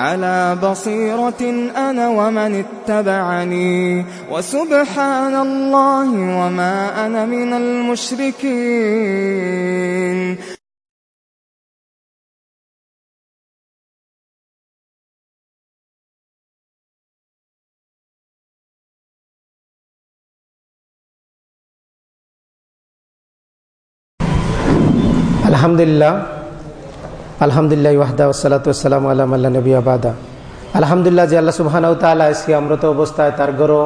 على بصيرة أنا ومن اتبعني. وسبحان الله وما أنا من المشركين. الحمد لله. আলহামদুলিল্লাহ ওয়াহদা ওসালাত ওসালাম আল্লাহ আল্লাহ নবী আবাদা আলহামদুলিল্লাহ যে আল্লাহ সুবাহানাউ তালা সিয়ামরত অবস্থায় তার গরো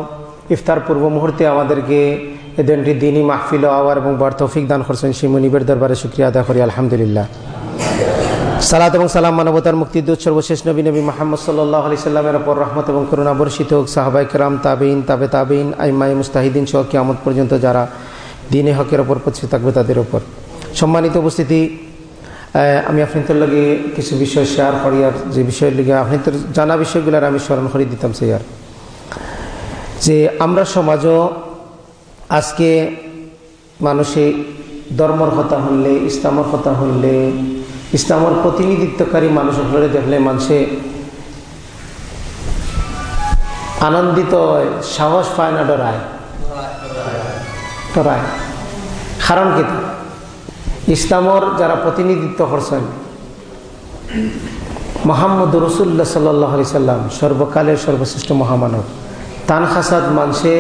ইফতার পূর্ব মুহূর্তে আমাদেরকে এ দিনটি দিনই মাহফিল আওয়ার এবং বর তৌফিক দান করছেন সেই মনিবের দরবারে শুক্রিয়া আদা করি, আলহামদুলিল্লাহ। সালাত এবং সালাম মানবতার মুক্তিদূত সর্বশেষ নবী নবী মোহাম্মদ সাল্লাহ আলি সাল্লামের ওপর রহমত এবং করুণা বর্ষিত হোক সাহাবাই কেরাম তাবিন তাবে তাবিন আইমাই মুস্তাহিদিন সহ কিয়ামত পর্যন্ত যারা দিনে হকের ওপর পৌঁছে থাকবে তাদের ওপর সম্মানিত উপস্থিতি আমি আপনাদের লগে কিছু বিষয় শেয়ার করি আর যে বিষয়ের লিগে আপনাদের জানা বিষয়গুলোর আমি স্মরণ করে দিতাম, সেই আর। যে আমরা সমাজও আজকে মানুষে ধর্মর কথা হলে, ইসলামর কথা হলে, ইসলামর প্রতিনিধিত্বকারী মানুষ হলে দেখলে মানুষে আনন্দিত হয়, সাহস পায় না ডরায়। ডরায়। কারণ কি? ইসলামর যারা প্রতিনিধিত্ব করছেন মোহাম্মদ রসুল্লাহ সাল্লি সাল্লাম, সর্বকালের সর্বশ্রেষ্ঠ মহামানব। তান খাসাদ মানসে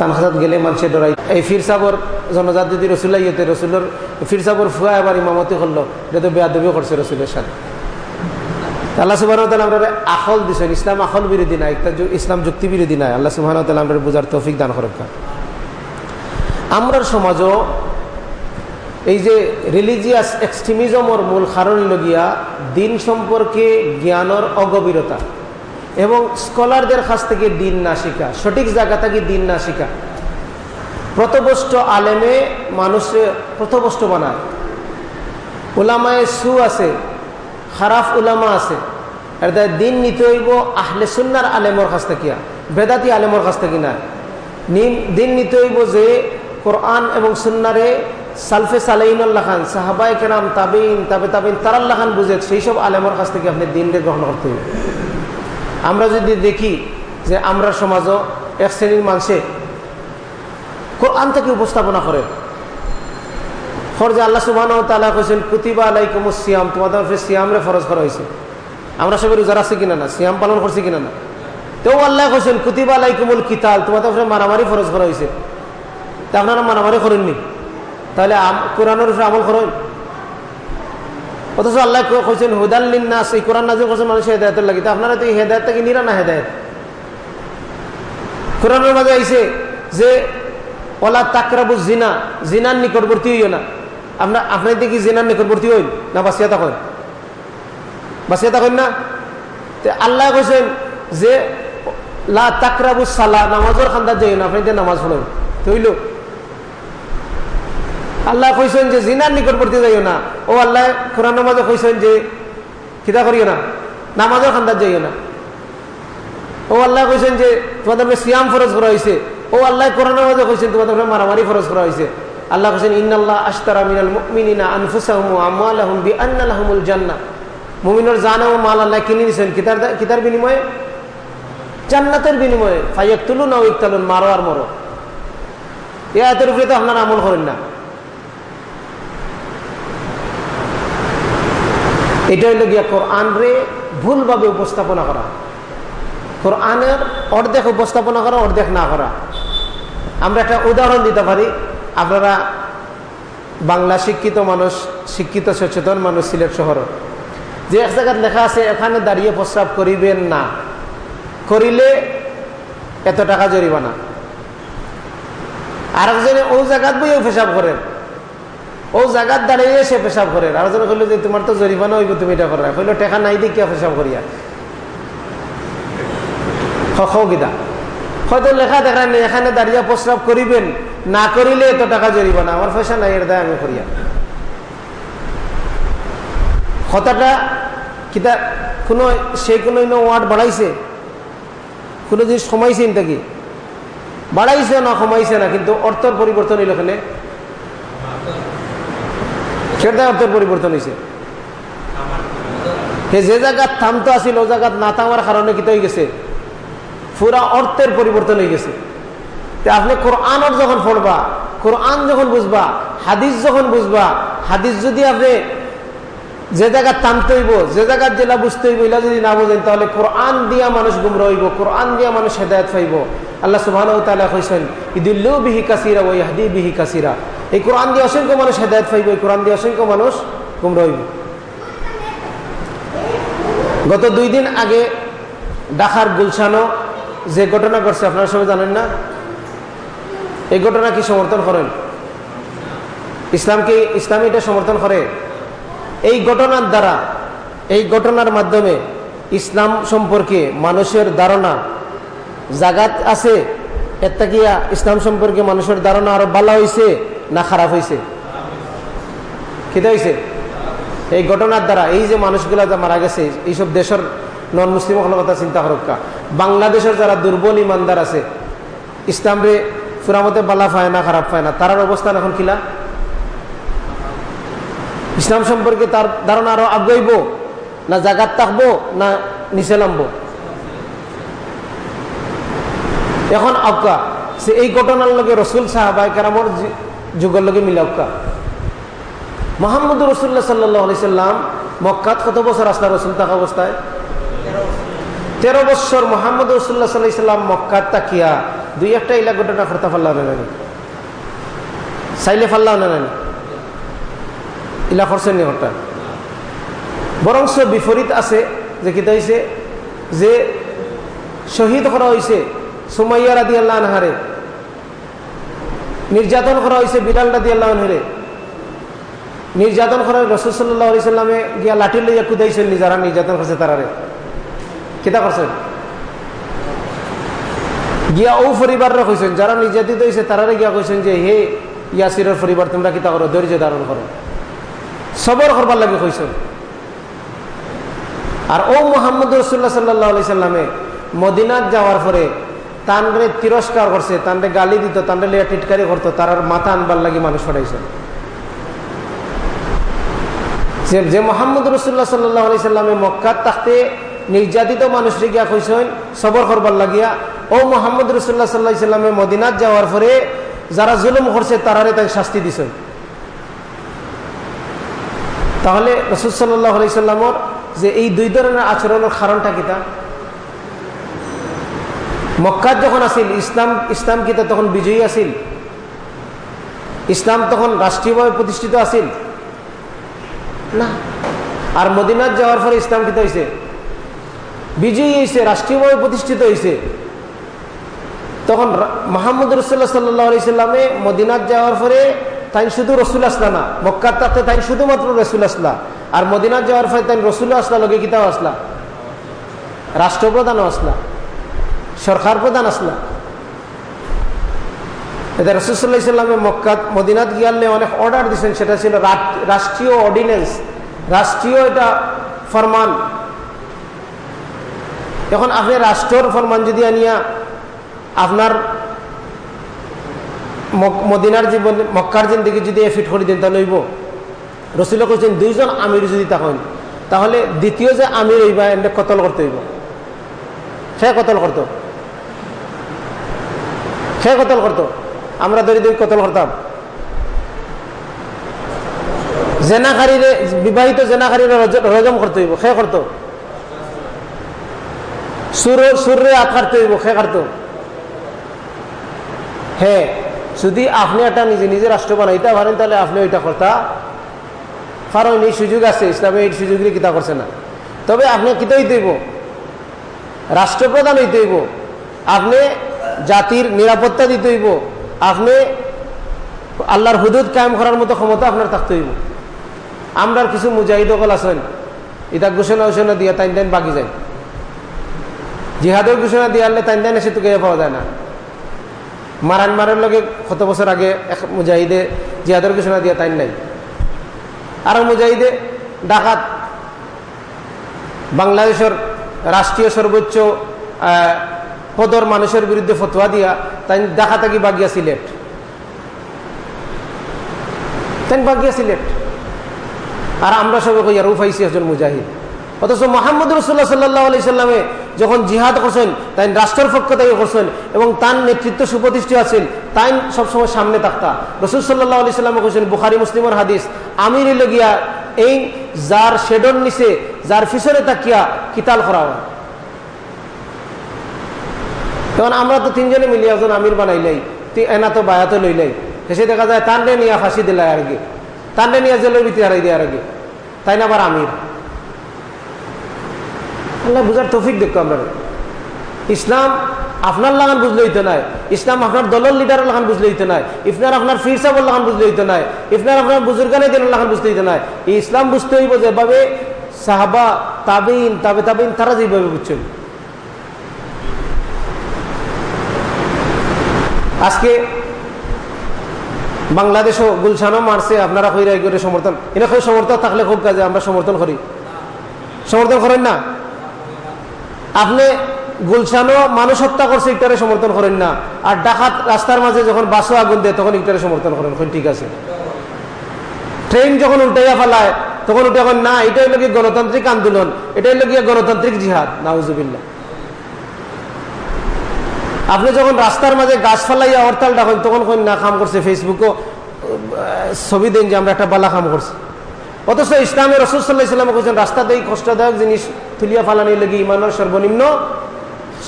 তান খাসাদ গেলে মানুষে ডরাই এই ফির সাবর জনজাত যদি রসুল্লাহ ইয়েতে রসুলের ফির সাবর ফুয়া এবার ইমামতি করল, এটা তো বেয়াদবি করছে রসুলের সাথে। আল্লাহ সুবাহ আমরা আখল দিচ্ছেন ইসলাম আখল বিরোধী নাই ইসলাম যুক্তি বিরোধী নাই। আল্লাহ সুবাহ আমরা বোঝার তৌফিক দান করক্কা আমরা সমাজও এই যে রিলিজিয়াস এক্সট্রিমিজমর মূল কারণ লগিয়া দিন সম্পর্কে জ্ঞানর অগভীরতা। এবং স্কলারদের কাছ থেকে দিন না শিখা, সঠিক জায়গা থেকে দিন না শিখা। প্রতবষ্ট আলেমে মানুষে প্রতবষ্ট বানায়। ওলামায় সু আছে, খারাফ উলামা আছে। আর দিন নিতে হইব আহলে সুন্নার আলেমর কাছ থেকে, বেদাতি আলেমর কাছ থেকে না। দিন নিতে হইব যে কোরআন এবং সুন্নারে সালফে সালাইনুল্লাহ খান সাহাবাই কেরাম তাবিন তাবে তাবিন তারাল্লাহ খান বুঝে সেই সব আলেমর কাছ থেকে আপনি দিনকে গ্রহণ করতে হবে। আমরা যদি দেখি যে আমরা সমাজও এক শ্রেণির মানুষে কোরআন থেকে উপস্থাপনা করে। ফরজে আল্লাহ সুবাহ তালা কৈছেন কুতিবা আলাইকুম সিয়াম তোমাদের সিয়ামরে ফরজ করা হয়েছে। আমরা সবাই রোজার আছে কিনা না? সিয়াম পালন করছি কিনা না? তেও আল্লাহ কৈছেন কুতিবা আলাইকুমুল কিতাল তোমাদের মারামারি ফরজ করা হয়েছে। তা আপনারা মারামারি করেননি? তাহলে কোরআনের উপরে আমল করেন অথচ আল্লাহ কইছেন হুদাল্লিন নাস এই কোরআন নাজির করছেন মানুষের হেদায়তের লাগে। আপনারা তো এই হেদায়ত থেকে নিরা না হেদায়ত? কোরআনের মাঝে আইসে যে, ওলা তাকরাবু জিনা জিনার নিকটবর্তী হইও না। আপনার আপনার দেখি জিনার নিকটবর্তী হইন না বাসিয়া থাকেন? বাসিয়া থাকেন না? আল্লাহ কইছেন যে, লা তাকরাবু সালা নামাজের খান্দার যাই না আপনি নামাজ পড়েন। হইল আল্লাহ কইছেন যে জিনার নিকটবর্তী যাইও না। ও আল্লাহ, কোরআন নামাজে কইছেন যে খিদা করিও না, নামাজও খান্দার যাইও না। ও আল্লাহ কইছেন যে তোমাদের সিয়াম ফরজ করা হয়েছে ও আল্লাহ, কোরআন নামাজে কইছেন তোমাদের মারামারি ফরজ করা হয়েছে আল্লাহ কইছেন, ইন্নাল্লাহ আশতারা মিনাল মুমিনিনা আনফুসাহুম ওয়া আমওয়ালাহুম বিআন্না লাহুমুল জান্নাহ। মুমিনের জান ও মাল আল্লাহ কিনে দিয়েছেন, কিতার কিতার বিনিময়ে? জান্নাতের বিনিময়ে। ফাইয়াকতুলুন আও ইকতালুন, মারো আর মরো। এ আয়াতের উপরে তো আপনারা আমল করেন না। এটা হইল গিয়া কোরআন রে ভুলভাবে উপস্থাপনা করা। কোরআনের অর্ধেক উপস্থাপনা করা, অর্ধেক না করা। আমরা একটা উদাহরণ দিতে পারি। আপনারা বাংলা শিক্ষিত মানুষ, শিক্ষিত সচেতন মানুষ সিলেট শহর। যে এক জায়গায় লেখা আছে, এখানে দাঁড়িয়ে প্রস্রাব করিবেন না। করিলে এত টাকা জরিমানা। আর একজনে ও জায়গাত বইও পেশাব করেন। ও জায়গার দাঁড়িয়ে সে পেশাব করে। আর জন কইলো যে, তোমার তো জরিমানা হইব, তুমি এটা করে কইলো, টেকা নাই দেখিয়া পেশাব করিয়া। গীতা হয়তো লেখা দেখায় নেই, এখানে দাঁড়িয়ে প্রস্রাব করিবেন। না করিলে এত টাকা জরিমানা। আমার পয়সা নাই দায় আমি করিয়া। কথাটা, কিতা, কোনো, সে কোনো ওয়ার্ড বাড়াইছে? কোনো জিনিস কমাইছে কি? বাড়াইছে না কমাইছে না, কিন্তু অর্থর পরিবর্তন এখানে সেটা অর্থের পরিবর্তন হয়েছে যে জায়গার থামতো আসিল ও জায়গাত না থামার কারণে কিতা হয়ে গেছে? পুরা অর্থের পরিবর্তন হয়ে গেছে। আপনি কোরআনর যখন পড়বা, কোরআন যখন বুঝবা, হাদিস যখন বুঝবা, হাদিস যদি আপনি যে জায়গা টানতে হইব, যে জায়গার জেলা বুঝতে হইব এলা যদি না বোঝেন, তাহলে কোরআন দিয়া মানুষ গুমরা হইব, কোরআন দিয়া মানুষ হেদায়ত পাইব। আল্লাহ সুবাহ কইসেন ইদুল্লু বিহি কাসিরা ওই হাদি বিহি কাসিরা। এই কোরআন দিয়ে অসংখ্য মানুষ হেদায়ত পাইব, এই কোরআন দিয়ে অসংখ্য মানুষ গুমরা হইব। গত দুই দিন আগে ডাকার গুলশানো যে ঘটনা ঘটছে, আপনারা সবাই জানেন না? এই ঘটনা কি সমর্থন করেন? ইসলামকে ইসলাম এটা সমর্থন করে? এই ঘটনার দ্বারা, এই ঘটনার মাধ্যমে ইসলাম সম্পর্কে মানুষের ধারণা জাগাত আছে? গিয়া ইসলাম সম্পর্কে মানুষের ধারণা আরও ভালো হয়েছে না খারাপ হয়েছে কেটে হয়েছে এই ঘটনার দ্বারা এই যে মানুষগুলা যা মারা গেছে, এইসব দেশের নন মুসলিম কথা চিন্তা করক্কা বাংলাদেশের যারা দুর্বল ইমানদার আছে ইসলামরে ফুরামতে বালা পায় না, খারাপ পায় না তার অবস্থান এখন কিলা? ইসলাম সম্পর্কে তার ধারণা আরও আগাইব? না জাগাত থাকব, না নিচে নামবো? এখন আবকা সে এই ঘটনার লগে রসুল সাহাবাই কারামর যুগের লগে মিলে আবকা মোহাম্মদ রসুল্লাহ সাল্লি সাল্লাম মক্কাত কত বছর আসলা রসুল থাকা অবস্থায়? তেরো বছর মোহাম্মদ রসুল্লাহ সাল্লাহ সাল্লাম মক্কাত তাকিয়া দুই একটা ইলা ঘটনা করতে পারলাম না নানি চাইলে পারলাম না নানি ইলা করছেন ঘটনা বিপরীত আছে, যে কিতা হয়েছে যে শহীদ করা হয়েছে সুমাইয়া রাদি আল্লাহ আনহারে নির্যাতন করা হয়েছে বিলাল রাদি আল্লাহ আনহারে। নির্যাতন করা রসুল সাল্লাহ সাল্লামে গিয়া লাঠি লইয়া কুদাইছেন যারা নির্যাতন করছে তারারে। কিতা করছেন? গিয়া ও পরিবাররা কইছেন, যারা নির্যাতিত হয়েছে তারারে গিয়া কইছেন যে, হে ইয়াসিরের পরিবার, তোমরা কিতা করো, ধৈর্য ধারণ করো। সবর করবার লাগে কইছেন। আর ও মোহাম্মদ রসুল্লাহ সাল্লাহ আলি সাল্লামে মদিনাত যাওয়ার পরে তানরে তিরস্কার করছে, তানরে গালি দিত, তানরে লিয়া টিটকারি করতো, তার আর মাথা আনবার লাগে মানুষ পড়াইছে যে মোহাম্মদ রসুল্লাহ সাল্লাহ আলি সাল্লামে মক্কাত থাকতে নির্যাতিত মানুষরে গিয়া কইসেন সবর করবার লাগিয়া, ও মোহাম্মদ রসুল্লাহ সাল্লাহ সাল্লামে মদিনাত যাওয়ার পরে যারা জুলুম করছে, তারারে তাই শাস্তি দিছেন। তাহলে রসুল সাল্লাহ আলি সাল্লামর যে এই দুই ধরনের আচরণের কারণটা কিতা? মক্কাত যখন আসিল ইসলাম ইসলাম কিতা তখন বিজয়ী আসিল ইসলাম তখন রাষ্ট্রীয়ভাবে প্রতিষ্ঠিত আসিল না। আর মদিনাত যাওয়ার পরে ইসলাম কিতা হয়েছে বিজয়ী হয়েছে রাষ্ট্রীয়ভাবে প্রতিষ্ঠিত হয়েছে তখন মাহমুদ রসুল্লাহ সাল্লাহ সাল্লামে মদিনাত যাওয়ার পরে তাই শুধু রসুল আসলা না। মক্কার তাতে তাই শুধুমাত্র রসুল আসলা আর মদিনাত যাওয়ার পরে তাই রসুল আসলা লগে কিতাও আসলা রাষ্ট্রপ্রধানও আসলা সরকার প্রধান আসলা। এটা রসুল্লাহ ইসলামে মক্কাত মদিনাত গিয়ালে অনেক অর্ডার দিচ্ছেন সেটা ছিল রাষ্ট্রীয় অর্ডিনেন্স রাষ্ট্রীয় এটা ফরমান। এখন আপনি রাষ্ট্রর ফরমান যদি আনিয়া আপনার মদিনার জীবন মক্কার জিন্দগি যদি এফিট করে দিন, তাহলে হইব। রসুল্লাহ কৈছেন দুইজন আমির যদি তখন তাহলে দ্বিতীয় যে আমির হইবা এনে কতল করতে হইব? সে কতল করত। সে কতল করত? আমরা ধরি ধরি কতল করতাম। জেনাকারীরে, বিবাহিত জেনাকারীরে রজম করতে হইব সে করতো। সুর সুরে আত কাটতে হইব সে কাটতো হ্যাঁ যদি আপনি একটা নিজে নিজে রাষ্ট্র বানাইতে পারেন, তাহলে আপনি ওইটা করতা কারণ এই সুযোগ আছে, ইসলামে এই সুযোগ কিতা করছে না। তবে আপনি কিতা হইতে হইব? রাষ্ট্রপ্রধান হইতে হইব। আপনি জাতির নিরাপত্তা দিতে হইব। আপনি আল্লাহর হুদুদ কায়েম করার মতো ক্ষমতা আপনার থাকতে হইব। আমরা কিছু মুজাহিদ অকল আছেন। এটা ঘোষণা ঘোষণা দিয়ে তাইন তাইন বাকি যায়। জিহাদের ঘোষণা দিয়ে আনলে তাইন তাইন এসে তো পাওয়া যায় না। মারান মারের লগে কত বছর আগে এক মুজাহিদে জিয়াদের ঘোষণা দিয়া তাই নাই। আর মুজাহিদে ডাকাত বাংলাদেশের রাষ্ট্রীয় সর্বোচ্চ পদর মানুষের বিরুদ্ধে ফতোয়া দিয়া তাই দেখা থাকি বাগিয়া সিলেট। তাই বাগিয়া সিলেট। আর আমরা সবাই কইয়া রুফাইছি একজন মুজাহিদ। অথচ মোহাম্মদ রসুল্লাহ সাল্লাহ আলি সাল্লামে যখন জিহাদ করছেন, তাই রাষ্ট্রের পক্ষ থেকে করছেন এবং তার নেতৃত্ব সুপ্রতিষ্ঠিত আছেন, তাই সবসময় সামনে থাকতা। রসুল সাল্লাহ আলি সাল্লামে করছেন বুখারি, মুসলিমের হাদিস, আমির গিয়া এই যার শেডর নিচে, যার পিছনে তাকিয়া কিতাল করা হয় তখন আমরা তো তিনজনে মিলিয়ে একজন আমির বানাইলাই এনা তো বায়াতে লইলাই শেষে দেখা যায় তান্ডে নিয়ে ফাঁসি দিলাই আর কি তান্ডে নিয়ে জেলের ভিতরে হারাই দেওয়ার আগে তাই না আবার আমির? আল্লাহ বুঝার তফিক দেখো আমরা। ইসলাম আপনার লাগান বুঝলে হইতে নাই। ইসলাম আপনার দলের লিডারের লাগান বুঝলে হইতে নাই। ইফনার আপনার ফির সাহেবের লাগান বুঝলে হইতে নাই। ইফনার আপনার বুজুর্গানে দিনের লাগান বুঝতে হইতে নাই। ইসলাম বুঝতে হইব যেভাবে সাহাবা, তাবিন, তাবে তাবিন, তারা যেভাবে বুঝছেন। আজকে বাংলাদেশও গুলশানও মারছে, আপনারা কইরাই করে সমর্থন? এনে কই সমর্থন থাকলে খুব কাজে, আমরা সমর্থন করি। সমর্থন করেন না? আপনি গুলশানও মানুষ হত্যা করছে ইটারে সমর্থন করেন না। আর ডাকাত রাস্তার মাঝে যখন বাসও আগুন দেয়, তখন ইটারে সমর্থন করেন ঠিক আছে। ট্রেন যখন উল্টাইয়া ফেলায়, তখন উঠে এখন না, এটাই লোক গণতান্ত্রিক আন্দোলন, এটাই লোক গণতান্ত্রিক জিহাদ। নাউজুবিল্লা আপনি যখন রাস্তার মাঝে গাছ ফালাইয়া হরতাল ডাকেন তখন কোন না কাম করছে ফেসবুকও ছবি দেন যে, আমরা একটা বালা কাম করছি। অথচ ইসলামের রসুল্লাহ ইসলামে বলছেন রাস্তাতে এই কষ্টদায়ক জিনিস, তুলিয়া ফালানি লেগে ইমানের সর্বনিম্ন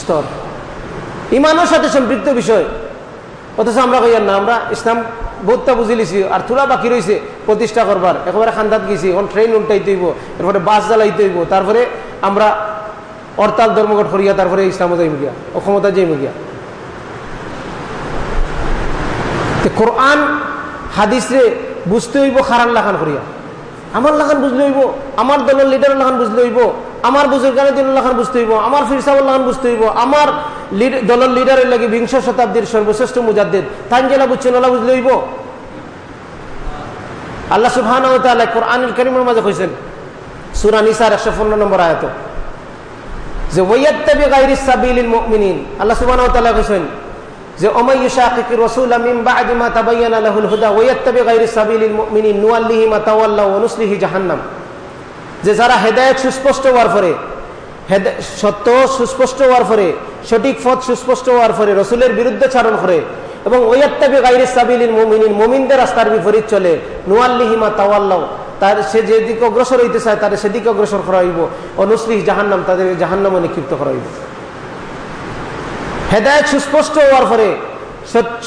স্তর। ইমানের সাথে সম্পৃক্ত বিষয়। অথচ আমরা কইয়ার না, আমরা ইসলাম বহুতটা বুঝি লিছি, আর থোড়া বাকি রয়েছে প্রতিষ্ঠা করবার। একেবারে খান্দাত গেছি, এখন ট্রেন উল্টাইতে হইব, এরপরে বাস জ্বালাইতে হইব, তারপরে আমরা অর্তাল ধর্মঘট করিয়া, তারপরে ইসলামও যাইব গিয়া, অক্ষমতা যাইব গিয়া। কোরআন হাদিসে বুঝতে হইব খারান লাখান করিয়া। আমার লাখান বুঝলে হইব, আমার দলের লিডারের লাখান বুঝলে হইব, আমার বুজুর্গানের দিনের লাখান বুঝতে হইব, আমার ফিরসাবর লাখান বুঝতে হইব, আমার দলের লিডারের লাগে বিংশ শতাব্দীর সর্বশ্রেষ্ঠ মুজাদ্দিদ তান জেলা বুঝছেন ওলা বুঝলে হইব। আল্লাহ সুবহান কোরআনুল করিমের মাঝে কইছেন, সুরা নিসার একশো পনেরো নম্বর আয়ত, যে ওয়াত্তাবি গায়রিস সাবিলিল মুমিনিন, আল্লাহ সুবহানাহু ওয়া তাআলা কইছেন যে হুদা তাওয়াল্লা জাহান্নাম। যে, যারা হেদায়েত সুস্পষ্ট হওয়ার পরে সত্য সুস্পষ্ট হওয়ার পরে, সঠিক পথ সুস্পষ্ট হওয়ার পরে, রসুলের বিরুদ্ধে চারণ করে এবং ওয়াত্তাবি গায়রিস সাবিলিল মুমিনিন, মুমিনদের রাস্তার বিপরীত চলে নুওয়াল্লিহি মা তাওয়াল্লাহ তার সে যেদিকে অগ্রসর হইতে চায় তাদের সেদিকে অগ্রসর করা হইব অনুশ্রী জাহান্নাম তাদের জাহান্নামে নিক্ষিপ্ত করা হইব। হেদায়ত সুস্পষ্ট হওয়ার পরে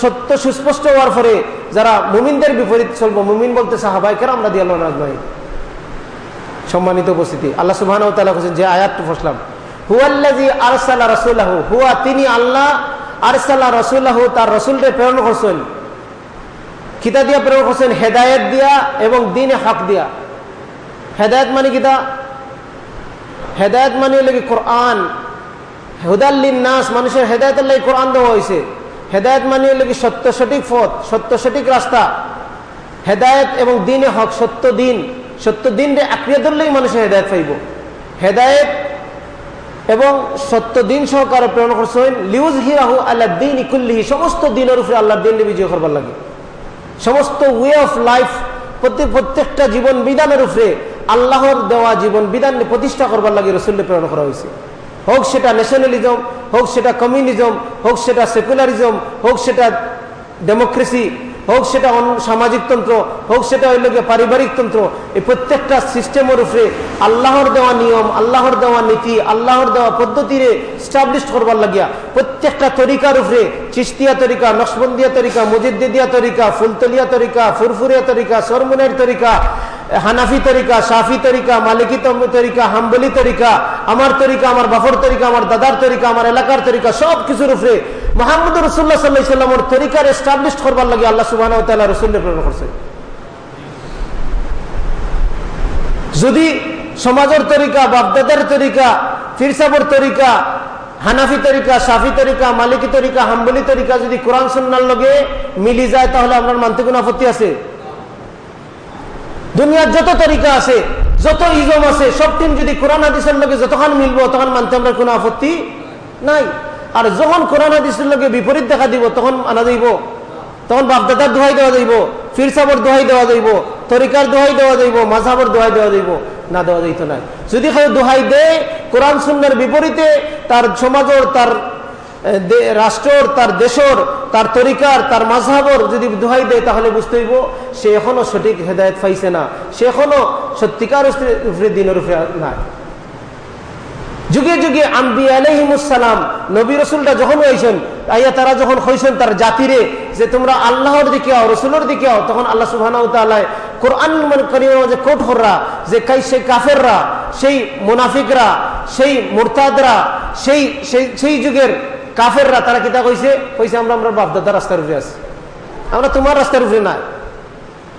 সত্য সুস্পষ্ট হওয়ার পরে যারা মুমিনদের বিপরীত চলবো, মুমিন বলতে সাহাবাইকের আমরা দিয়ে আল্লাহ রাজমাই সম্মানিত উপস্থিতি। আল্লাহ সুবাহ যে আয়াতটু ফসলাম হুয়াল্লাজি রসুল্লাহ হুয়া তিনি আল্লাহ আরসাল্লাহ রসুল্লাহ তার রসুলকে প্রেরণ করছেন। কিতা দিয়া প্রেরণ করছেন? হেদায়ত দিয়া এবং দিনে হক দিয়া। হেদায়ত মানে কিতা? হেদায়ত মানে হলে কি, কোরআন হুদাল্লিন নাস মানুষের হেদায়তের লাগে কোরআন দেওয়া হয়েছে। হেদায়ত মানে হলে কি সত্য সঠিক পথ, সত্য সঠিক রাস্তা। হেদায়ত এবং দিনে হক সত্য দিন সত্য দিন রে আক্রিয়া ধরলেই মানুষের হেদায়ত পাইব। হেদায়ত এবং সত্য দিন সহকারে প্রেরণ করছেন লিউজ হিরাহু আল্লাহ দিন ইকুল্লিহি সমস্ত দিনের উপরে আল্লাহ দিন বিজয় করবার লাগে। সমস্ত ওয়ে অফ লাইফ প্রত্যেক প্রত্যেকটা জীবন বিধানের উপরে আল্লাহর দেওয়া জীবন বিধান প্রতিষ্ঠা করবার লাগে রসুল্লে প্রেরণ করা হয়েছে। হোক সেটা ন্যাশনালিজম হোক সেটা কমিউনিজম হোক সেটা সেকুলারিজম হোক সেটা ডেমোক্রেসি হোক সেটা সামাজিক তন্ত্র, হোক সেটা হইল গিয়ে পারিবারিক তন্ত্র, এই প্রত্যেকটা সিস্টেমের উপরে আল্লাহর দেওয়া নিয়ম, আল্লাহর দেওয়া নীতি, আল্লাহর দেওয়া পদ্ধতিরে স্টাবলিশ করবার লাগিয়া প্রত্যেকটা তরিকার উপরে চিস্তিয়া তরিকা, নকশবন্দিয়া তরিকা মুজিদ্দিয়া তরিকা, ফুলতলিয়া তরিকা, ফুরফুরিয়া তরিকা, সরমুনের তরিকা, হানাফি তরিকা সাফি তরিকা, মালিকি তরিকা, হাম্বলি তরিকা, আমার তরিকা, আমার বাফর তরিকা, আমার দাদার তরিকা, আমার এলাকার তরিকা সব কিছুর উপরে মোহাম্মদ রসুল্লাহ সাল্লাহ সাল্লামর তরিকার এস্টাবলিশ করবার লাগে আল্লাহ সুবাহ রসুল্লাহ প্রেরণ করছে। যদি সমাজের তরিকা বাপদাদার তরিকা, ফিরসাবর তরিকা, হানাফি তরিকা, সাফি তরিকা, মালিকি তরিকা, হাম্বলি তরিকা যদি কোরআন সন্ন্যার লগে মিলি যায় তাহলে আপনার মানতে কোনো আপত্তি আছে? দুনিয়ার যত তরিকা আছে, যত ইজম আছে, সব টিম যদি কোরআন, হাদিসের লগে যতক্ষণ মিলবো তখন মানতে আমরা কোনো আপত্তি নাই। আর যখন কোরআন হাদিসের লগে বিপরীত দেখা দিব, তখন আনা দিব তখন বাপদাদার দোহাই দেওয়া যাইব ফির সাবর দোহাই দেওয়া যাইব, তরিকার দোহাই দেওয়া যাইব মাঝাবর দোহাই দেওয়া যাইব, না দেওয়া যাইতো না। যদি কেউ দোহাই দেয়, কোরআন সুন্নার বিপরীতে তার সমাজর, তার রাষ্ট্রর, তার দেশর, তার তরিকার, তার মাঝহাবর যদি দোহাই দেয়, তাহলে বুঝতে হইব, সে এখনও সঠিক হেদায়ত পাইছে না। সে এখনও সত্যিকার দিনের উপরে নাই। যুগে যুগে আম্বি আলহিমুসালাম নবী রসুলটা যখন হয়েছেন আইয়া তারা যখন হয়েছেন তার জাতিরে, যে তোমরা আল্লাহর দিকে আও, রসুলের দিকে আও, তখন আল্লাহ সুবাহ কোরআন যে কোটহররা যে সেই কাফেররা, সেই মুনাফিকরা, সেই মুরতাদরা, সেই সেই যুগের কাফেররা, তারা কিতা কইছে? কইছে, আমরা আমরা বাপদাদা রাস্তার উপরে আছি। আমরা তোমার রাস্তার উপরে নাই।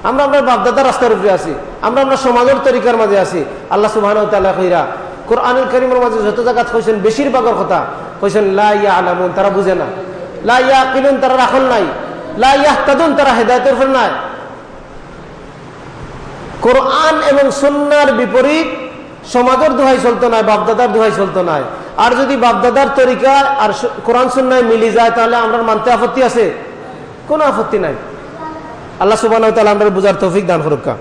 আমরা আমরা বাপদাদা রাস্তার উপরে আছি। আমরা আমরা সমাজের তরিকার মাঝে আছি। আল্লাহ সুবাহ কইরা কোরআনুল করিমের মাঝে যত জায়গা কইছেন বেশিরভাগের কথা কইছেন লাইয়া আলামুন তারা বুঝে না। লাইয়া কিলুন তারা রাখল নাই। লাইয়া তাদুন তারা হেদায়তের ফের নাই। কোরআন এবং সন্ন্যার বিপরীত সমাজের দোহাই চলতো নাই, বাপদাদার দোহাই চলতো নাই। আর যদি বাপদাদার তরিকা আর কোরআন সন্ন্যায় মিলি যায়, তাহলে আমরা মানতে আপত্তি আছে? কোনো আপত্তি নাই। আল্লাহ সুবাহ আমরা বুঝার তৌফিক দান ফরুকা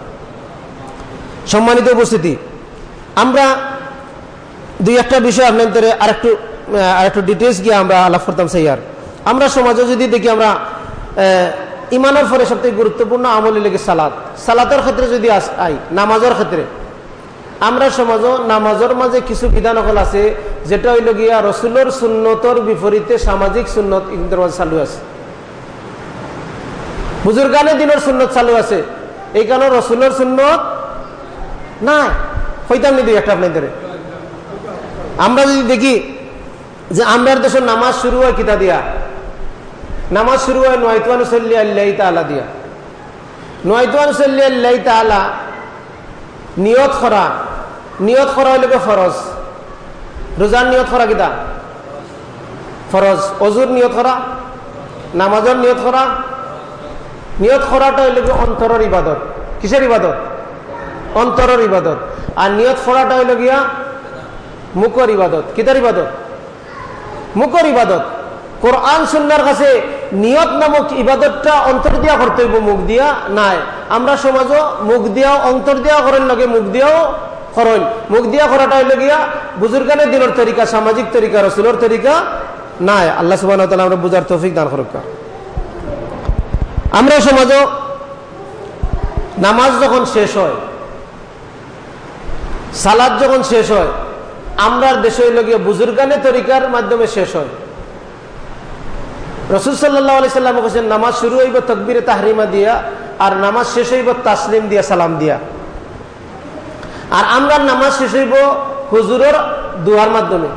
সম্মানিত উপস্থিতি, আমরা দুই একটা বিষয় আপনাদের আরেকটু আরেকটু ডিটেলস গিয়ে আমরা আলাপ করতাম, সেইয়ার। আমরা সমাজে যদি দেখি আমরা ইমানের ফলে সবথেকে গুরুত্বপূর্ণ আমলি লেগে সালাদ সালাতের ক্ষেত্রে যদি আই, নামাজের ক্ষেত্রে। আমরা সমাজ নামাজের মাঝে কিছু বিধান অকল আছে, যেটা হইল গিয়া রসুলের সুন্নতর বিপরীতে সামাজিক সুন্নত ইন্দ্র চালু আছে। বুজুর্গানে দিনের সুন্নত চালু আছে। এই কারণে রসুলের সুন্নত না হইতাম নি দুই একটা আপনাদের। আমরা যদি দেখি যে আমরার দেশের নামাজ শুরু হয় কিতা দিয়া? নামাজ শুরু হয় নয়তান তালা দিয়া। নয়তান তালা নিয়ত করা নিয়ত করা হইলে ফরজ? রোজার নিয়ত করা কিতা? ফরজ। অজুর নিয়ত করা, নামাজর নিয়ত করা, নিয়ত করাটা হইলে অন্তরের ইবাদত। কিসের ইবাদত? অন্তরের ইবাদত। আর নিয়ত করাটা হইল গিয়া মুখর ইবাদত। কিতার ইবাদত? মুখর ইবাদত। কোরআন, সুন্নার কাছে নিয়ত নামক ইবাদতটা অন্তর দিয়া করতে হইব, মুখ দিয়া নাই। আমরা সমাজও মুখ দিয়াও অন্তর দিয়া করেন লগে, মুখ দিয়াও করেন। মুখ দিয়া করাটা হইলে গিয়া বুজুর্গানের দিনের তরিকা, সামাজিক তরিকা, রসুলের তরিকা নাই। আল্লাহ সুবাহ আমরা বুঝার তৌফিক দান করুক। আমরা সমাজও নামাজ যখন শেষ হয়, সালাদ যখন শেষ হয় আমরার দেশে হইল গিয়ে বুজুর্গানের তরিকার মাধ্যমে শেষ হয়। রসুল সাল্লাম বলছেন, নামাজ শুরু হইব তকবিরে তাহরিমা দিয়া, আর নামাজ শেষ হইব তাসলিম দিয়া, সালাম দিয়া। আর আমরা নামাজ শেষ হইব হুজুরের দোয়ার মাধ্যমে।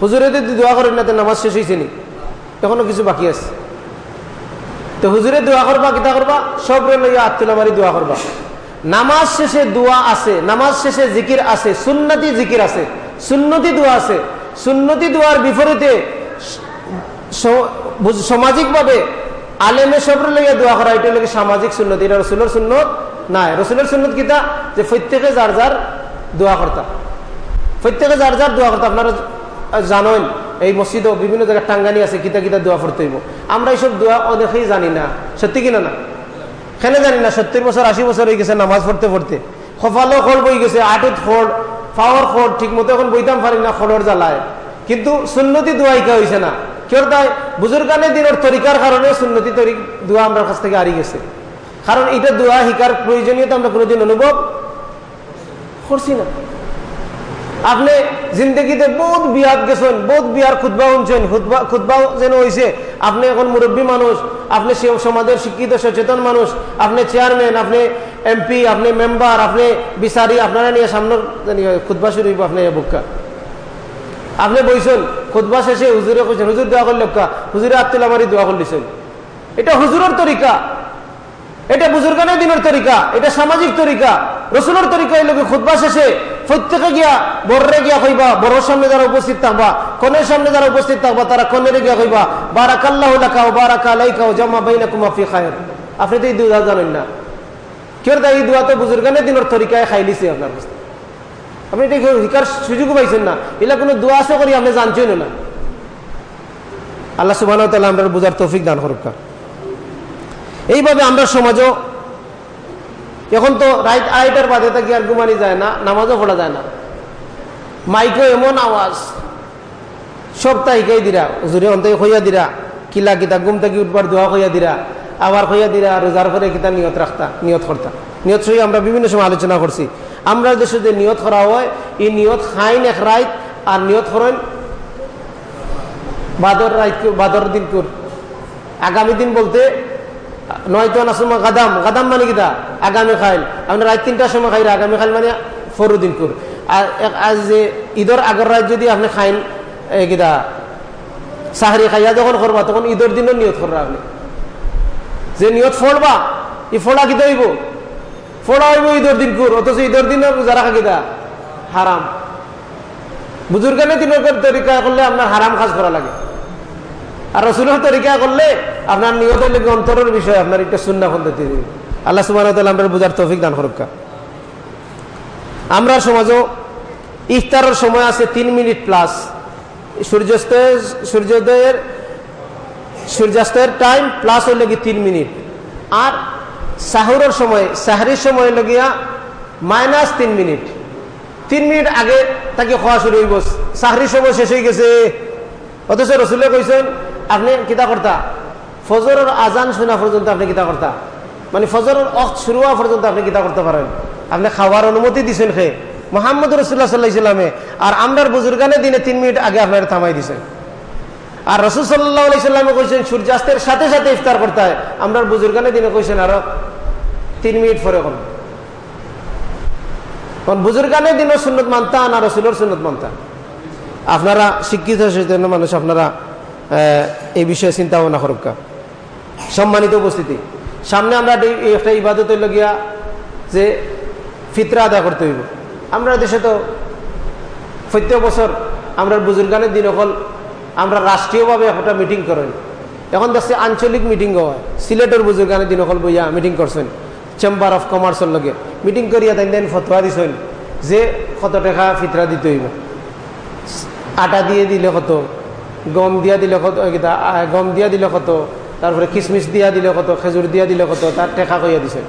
হুজুরে যদি দোয়া করেন না, তো নামাজ শেষ হয়েছে নি? এখনও কিছু বাকি আছে। তো হুজুরে দোয়া করবা, কিতা করবা? সব লইয়া আত্মলা মারি দোয়া করবা। নামাজ শেষে দোয়া আছে, নামাজ শেষে জিকির আছে, সুন্নতি জিকির আছে। সুন্নতি দোয়া আছে। সুন্নতি দোয়ার বিপরীতে সামাজিকভাবে আলেমে সবর লইয়া দোয়া করা, এটা লাগে সামাজিক সুন্নত, এটা রসুলের সুন্নত নাই। রসুলের সুন্নত কিতা যে প্রত্যেকে যার যার দোয়া কর্তা। প্রত্যেকে যার যার দোয়া কর্তা, আপনারা জানেন, এই মসজিদও বিভিন্ন জায়গায় টাঙ্গানি আছে, কিতা কিতা দোয়া করতে হইব। আমরা এইসব দোয়া অনেকেই জানি না। সত্যি কিনা না? কেন জানি না? সত্তর বছর, আশি বছর হয়ে গেছে নামাজ পড়তে পড়তে। কপালও খোল বই গেছে, আটত খোল পাওয়ার ফোর ঠিক মতো এখন বইতাম পারি না খোলর জ্বালায়। কিন্তু সুন্নতি দোয়াইকা হয়েছে না? কেউ তাই বুজুরগানের দিনের তরিকার কারণে সুন্নতি দোয়া আমার কাছ থেকে হারিয়ে গেছে। কারণ এটা দোয়া শিকার প্রয়োজনীয়তা আমরা কোনোদিন অনুভব করছি না। আপনি জিন্দগিতে বহুত বিয়াত গেছেন, বহুত বিয়ার খুদ্া শুনছেন খুদ্া যেন হয়েছে আপনি এখন মুরব্বী মানুষ আপনি সমাজের শিক্ষিত, সচেতন মানুষ আপনি চেয়ারম্যান আপনি এমপি আপনি মেম্বার আপনি বিচারি আপনারা নিয়ে সামনের খুদ্া শুরু হইব আপনি বুকা আপনি বইছেন খুদ্া শেষে হুজুরে কইছেন হুজুর দোয়া করলে হুজুরে আত্মুল্লা মারি দোয়া করলিছেন এটা হুজুরের তরিকা এটা বুজুর্গানের দিনের তরিকা এটা সামাজিক তরিকা রসুলের তরিকা এলোকে খুদ্া শেষে। প্রত্যেকে গিয়া বড়রে গিয়া কইবা বড়র সামনে যারা উপস্থিত থাকবা, কনের সামনে যারা উপস্থিত থাকবা, তারা কনের গিয়া কইবা, বারাকাল্লাহ লাকাও বারাকা আলাইকাও জামা বাইনাকুমা ফি খায়র। আপনি তো এই দুয়া জানেন না। কেউ এই দুয়া তো বুজুর্গানের দিনের তরিকায় খাই লিছে আপনার কাছে আপনি এটা শিকার সুযোগ পাইছেন না। এগুলা কোনো দোয়া আছে করি আপনি জানছেন না। আল্লাহ সুবাহ আমরা বুঝার তৌফিক দান করুকা। এইভাবে আমরা সমাজও এখন তো রাইট আইটার বাদে থাকি আর ঘুমানি যায় না, নামাজও পড়া যায় না। মাইকে এমন আওয়াজ সব তাইকাই দিরা, হুজুরে অন্ত হইয়া দিরা, কিলা কিতা ঘুম থাকি উঠবার দোয়া হইয়া দিরা, আবার হইয়া দিরা রোজার করে কিতা নিয়ত রাখতা, নিয়ত করতা। নিয়ত সহি আমরা বিভিন্ন সময় আলোচনা করছি। আমরা দেশে যে নিয়ত করা হয়, এই নিয়ত খাইন এক রাইত, আর নিয়ত করেন বাদর রাইত বাদর দিন আগামী দিন বলতে নয়তো নাসমা গাদাম। গাদাম মানে কিতা আগামী খাইল। আপনি রাত তিনটার সময় খাই আগামী খাইল মানে ফরু দিন কর আর যে ঈদের আগর রাত যদি আপনি খাইন কিতা সাহারি খাইয়া যখন করবা, তখন ঈদের দিনও নিয়ত করবা আপনি। যে নিয়ত ফলবা ই ফলা কিতা হইব? ফলা হইব ঈদের দিন কর অথচ ঈদের দিন যারা কিতা হারাম। বুজুর্গানে দিনের তরিকা করলে আপনার হারাম কাজ করা লাগে। আর রসুলের তরিকা করলে আপনার নিয়তের লেগে অন্তরের বিষয় আপনার একটা সুন্না পদ্ধতি আল্লাহ সুমান আমরা বুঝার তৌফিক দান করুকা। আমরা সমাজও ইফতারের সময় আছে তিন মিনিট প্লাস সূর্যাস্তের, সূর্যোদয়ের, সূর্যাস্তের টাইম প্লাস হইলে কি তিন মিনিট। আর সাহুরের সময়, সাহারির সময় লগিয়া মাইনাস তিন মিনিট। তিন মিনিট আগে তাকে খাওয়া শুরু হইব। সাহারির সময় শেষ হয়ে গেছে। অথচ রসুল্লে কইছেন আপনি কিতা কর্তা? ফজরের আজান শোনা পর্যন্ত আপনি কিতা কর্তা? মানে ফজরের অখ শুরু হওয়া পর্যন্ত আপনি কিতা করতে পারেন? আপনি খাওয়ার অনুমতি দিছেন খে মোহাম্মদ রসুল্লাহ সাল্লাহ ইসলামে আর আমরার বুজুর্গানে দিনে তিন মিনিট আগে আপনার থামাই দিছেন। আর রসুল সাল্লাহ সাল্লামে কইছেন, সূর্যাস্তের সাথে সাথে ইফতার করতে হয়। আমরার বুজুর্গানে দিনে কইছেন আরও তিন মিনিট পরে কারণ বুজুর্গানে দিনও সুন্নত মানতান আর রসুলের সুন্নত মানতান। আপনারা শিক্ষিত মানুষ, আপনারা এই বিষয়ে চিন্তা ভাবনা করুকা সম্মানিত উপস্থিতি। সামনে আমরা একটা ইবাদত লগিয়া যে ফিতরা আদায় করতে হইব। আমরা দেশে তো প্রত্যেক বছর আমরা বুজুর্গানের দিন অকল আমরা রাষ্ট্রীয়ভাবে একটা মিটিং করেন। এখন দেখছি আঞ্চলিক মিটিং হয়। সিলেটের বুজুর্গানের দিন হল বইয়া মিটিং করছেন। চেম্বার অফ কমার্সের লগে। মিটিং করিয়া তাই দেন ফতোয়া দিছেন যে কত টাকা ফিতরা দিতে হইব। আটা দিয়ে দিলে কত? গম দিয়া দিলে কত গম দিয়া দিলে কত, তারপরে কিশমিশ দিয়া দিলে কত, খেজুর দিয়া দিলে কত তার টেকা কইয়া দিছে।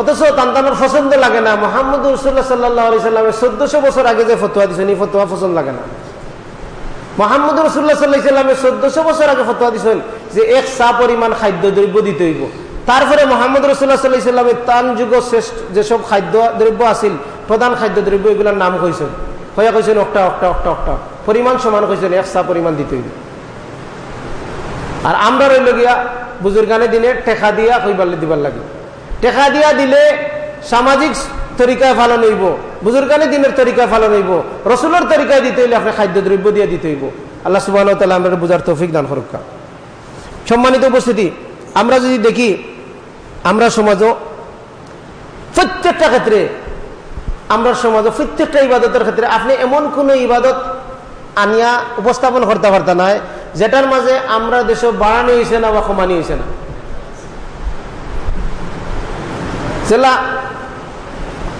অথচ তান্তানোর পছন্দ লাগে না। মোহাম্মদ রসুল্লাহ সাল্লাহ সাল্লামের চোদ্দশো বছর আগে যে ফতোয়া দিছেন এই ফতোয়া পছন্দ লাগে না। মোহাম্মদ রসুল্লাহ সাল্লাহ সাল্লামের চোদ্দশো বছর আগে ফতোয়া দিছেন যে এক চা পরিমাণ খাদ্য দ্রব্য দিতে হইব তারপরে মোহাম্মদ রসুল্লাহ সাল্লাহ সাল্লামের তান যুগ শ্রেষ্ঠ যেসব খাদ্য দ্রব্য আছিল প্রধান খাদ্য দ্রব্য এগুলোর নাম কইছেন হইয়া কইছেন অক্টা অক্টা অক্টা অক্টা। পরিমাণ সমান কইছেন এক চা পরিমাণ দিতে হইব। আর আমরা রইল গিয়া বুজুর্গানে দিনে টেকা দিয়া কইবার দিবার লাগে। টেকা দিয়া দিলে সামাজিক তরিকায় ফালন হইব, বুজুর্গানে দিনের তরিকায় ফালন হইব, রসুলের তরিকায় দিতে হইলে আপনি খাদ্য দ্রব্য দিয়ে দিতে হইব। আল্লাহ সুবাহ তালা আমরা বুঝার তৌফিক দান করুকা। সম্মানিত উপস্থিতি, আমরা যদি দেখি, আমরা সমাজও প্রত্যেকটা ক্ষেত্রে, আমরা সমাজ প্রত্যেকটা ইবাদতের ক্ষেত্রে আপনি এমন কোনো ইবাদত আনিয়া উপস্থাপন করতে পারতা নাই। যেটার মাঝে আমরা দেশ বাড়ানো হয়েছে না বা কমানি হয়েছে না। সেলা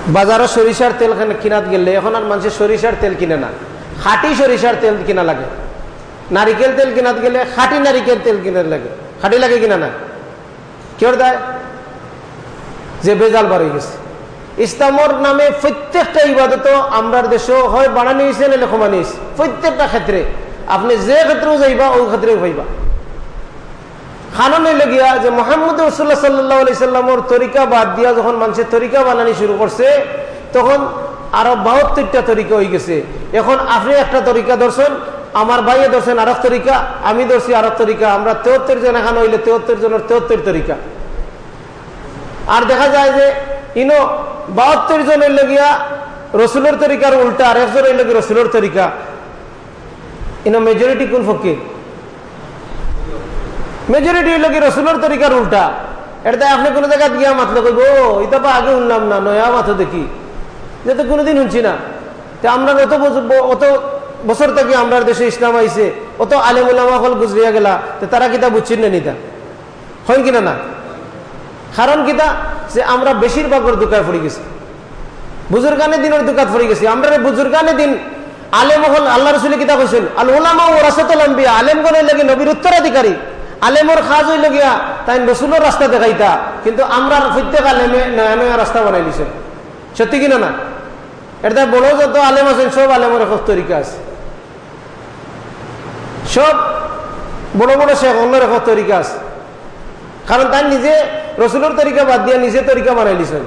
বাজারে সরিষার তেল কিনাত গেলে এখন আর মানুষের সরিষার তেল কিনে না। খাটি সরিষার তেল কিনা লাগে। নারিকেল তেল কিনাত গেলে খাটি নারিকেল তেল কিনে লাগে। খাটি লাগে কিনা না? কেউ দেয়? যে বেজাল বার হয়ে গেছে। ইসলামর নামে প্রত্যেকটা ইবাদত আমরার দেশও হয় বানানি হয়েছে নাহলে কমানি প্রত্যেকটা ক্ষেত্রে। আপনি যে ক্ষেত্রেও যাইবা, ওই ক্ষেত্রেও হইবা। খাননে লেগিয়া যে মোহাম্মদ রসুল্লাহ সাল্লাহ সাল্লামর তরিকা বাদ দিয়া যখন মানুষের তরিকা বানানি শুরু করছে, তখন আরও বাহাত্তরটা তরিকা হয়ে গেছে। এখন আপনি একটা তরিকা ধরছেন, আমার ভাইয়ে ধরছেন আরব তরিকা, আমি ধরছি আরব তরিকা, আমরা তেহত্তর জন এখন হইলে তেহত্তর জনের তেহত্তর তরিকা। আর দেখা যায় যে, ইনো বাহাত্তর জনের লগিয়া রসুলের তরিকার উল্টা, আর একজনের লগে রসুলের তরিকা। ইনো মেজরিটি কোন ফকির? মেজরিটি লগে রসুলের তরিকার উল্টা। এটা আপনি কোনো জায়গায় গিয়া মাতলে কইব এটা আগে উনলাম না নয়া মাথা দেখি। যে তো কোনোদিন শুনছি না। তো আমরা অত অত বছর থেকে আমরা দেশে ইসলাম আইসে অত আলেমুল্লামা হল গুজরিয়া গেলা, তো তারা কিতা বুঝছেন না নিতা হয় কিনা না? কারণ কিতা যে আমরা বেশিরভাগের দোকায় পড়ে গেছি। বুজুর্গানে দিনের দোকাত পড়ে গেছি। আমরা বুজুর্গানে দিন আলেম হল, আল্লাহ রসুল কিতা কৈছেন আল ওলামা ও রাসাতুল আম্বিয়া, আলেমগণের লাগে নবীর উত্তরাধিকারী। আলেমর খাজ হইল গিয়া তাই রসুলের রাস্তা দেখাইতা। কিন্তু আমরা প্রত্যেক আলেমে নয়া নয়া রাস্তা বানাই দিছে। সত্যি কিনা না এটা বড় যত আলেম আছেন, সব আলেমের এক তরিকা আছে। সব বড় বড় শেখ অন্যের এক তরিকা আছে। কারণ তার নিজে রসুলের তরিকা বাদ দিয়া নিজে তরিকা বানাই দিছেন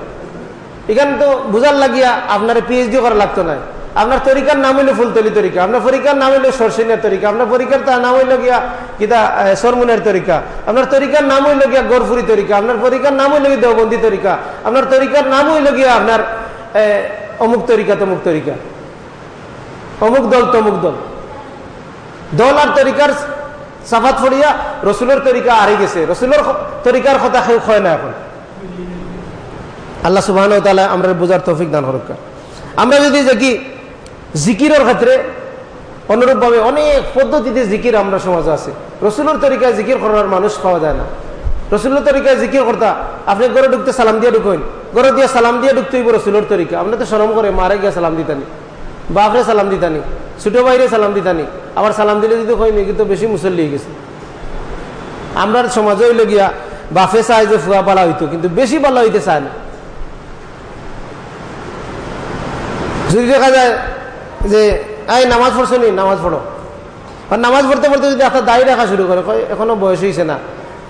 এখানে তো বুঝার লাগিয়া আপনার পিএইচডি করা লাগতো না। আপনার তরিকার নাম হইল ফুলতলি তরিকা, আপনার পরীক্ষার নাম হইল সরসিনের তরিকা, আপনার পরীক্ষার তার নাম হইল গিয়া কিতা সরমুনের তরিকা, আপনার তরিকার নাম হইল গিয়া গরফুরি তরিকা, আপনার পরীক্ষার নাম হইল গিয়া দেওবন্দি তরিকা, আপনার তরিকার নাম হইল গিয়া আপনার অমুক তরিকা তমুক তরিকা। অমুক দল তমুক দল। দল আর তরিকার সাফাত ফড়িয়া রসুলের তরিকা হারিয়ে গেছে। রসুলের তরিকার কথা কেউ হয় না এখন। আল্লাহ সুবাহ আমরা বোঝার তৌফিক দান হরক্কা আমরা যদি দেখি জিকিরের ক্ষেত্রে অনুরূপভাবে অনেক পদ্ধতিতে জিকির আমরা সমাজে আছে। রসুলের তরিকায় জিকির করার মানুষ পাওয়া যায় না। রসুলের তরিকায় জিকির করতা আপনি ঘরে ঢুকতে সালাম দিয়ে ঢুকেন ঘরে দিয়ে সালাম দিয়ে ঢুকতে হইব রসুলের তরিকা আপনি তো সরম করে মারে গিয়ে সালাম দিতানি বাপরে সালাম দিতানি ছোট বাইরে সালাম দিতানি আবার সালাম দিলে যদি কই মেয়ে তো বেশি মুসল্লি গেছে। আমরা সমাজে হইলে গিয়া বাফে চায় যে ফুয়া পালা হইতো, কিন্তু বেশি পালা হইতে চায় না। যদি দেখা যায় যে, এই, নামাজ পড়ছো নি? নামাজ পড়ো। আর নামাজ পড়তে পড়তে যদি একটা দায়ী রাখা শুরু করে এখনও বয়স হয়েছে না।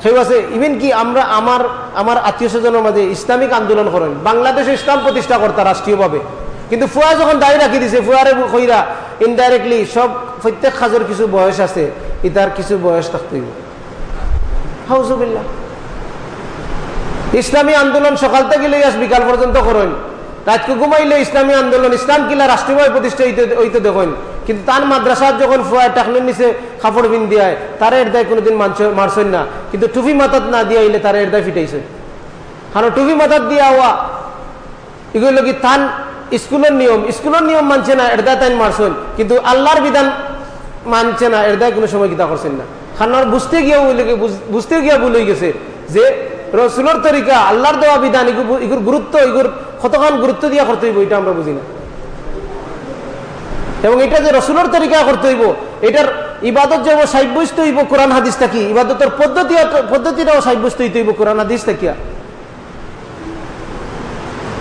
সেই আছে ইভেন কি আমরা, আমার আমার আত্মীয় স্বজনের মাঝে ইসলামিক আন্দোলন করেন, বাংলাদেশে ইসলাম প্রতিষ্ঠা করতা রাষ্ট্রীয়ভাবে কিন্তু ফুয়া যখন দাড়ি রাখি দিছে, ফুয়ারে কইরা ইনডাইরেক্টলি সব প্রত্যেক সাজর কিছু বয়স আছে ইতার কিছু বয়স থাকতে হইব। হাউজুবিল্লাহ। ইসলামী আন্দোলন সকাল থেকে লই আস, বিকাল পর্যন্ত করেন। রাতকে ঘুমাইলে ইসলামী আন্দোলন, ইসলাম কিলা রাষ্ট্রীয়ভাবে প্রতিষ্ঠা হইতে দেখেন। কিন্তু তার মাদ্রাসার যখন ফুয়ায় টাকলের নিচে কাপড় বিন দিয়ায়, তারা এর দায় কোনোদিন মারছেন না। কিন্তু টুপি মাথাত না দিয়া হইলে তারা এর দায় ফিটাইছে। কারণ টুপি মাথাত দিয়া হওয়া, এগুলো কি তান স্কুলের নিয়ম স্কুলের নিয়ম মানছে না এর দায় তাই মারছেন। কিন্তু আল্লাহর বিধান মানছে না এর দায় কোনো সময় কিতা করছেন না। আর বুঝতে গিয়া বুঝতে গিয়া হয়ে গেছে যে রসুলের তরিকা, আল্লাহর দেওয়া বিধান, এগুর গুরুত্ব, এগুর কতক্ষণ গুরুত্ব দিয়া করতে হইব, এটা আমরা বুঝি না। এবং এটা যে রসুলের তরিকা করতে হইব, এটার ইবাদত যে সাব্যস্ত হইব কোরআন হাদিস থাকি ইবাদতের পদ্ধতি পদ্ধতিটাও সাব্যস্ত হইতে হইব কোরআন হাদিস থাকিয়া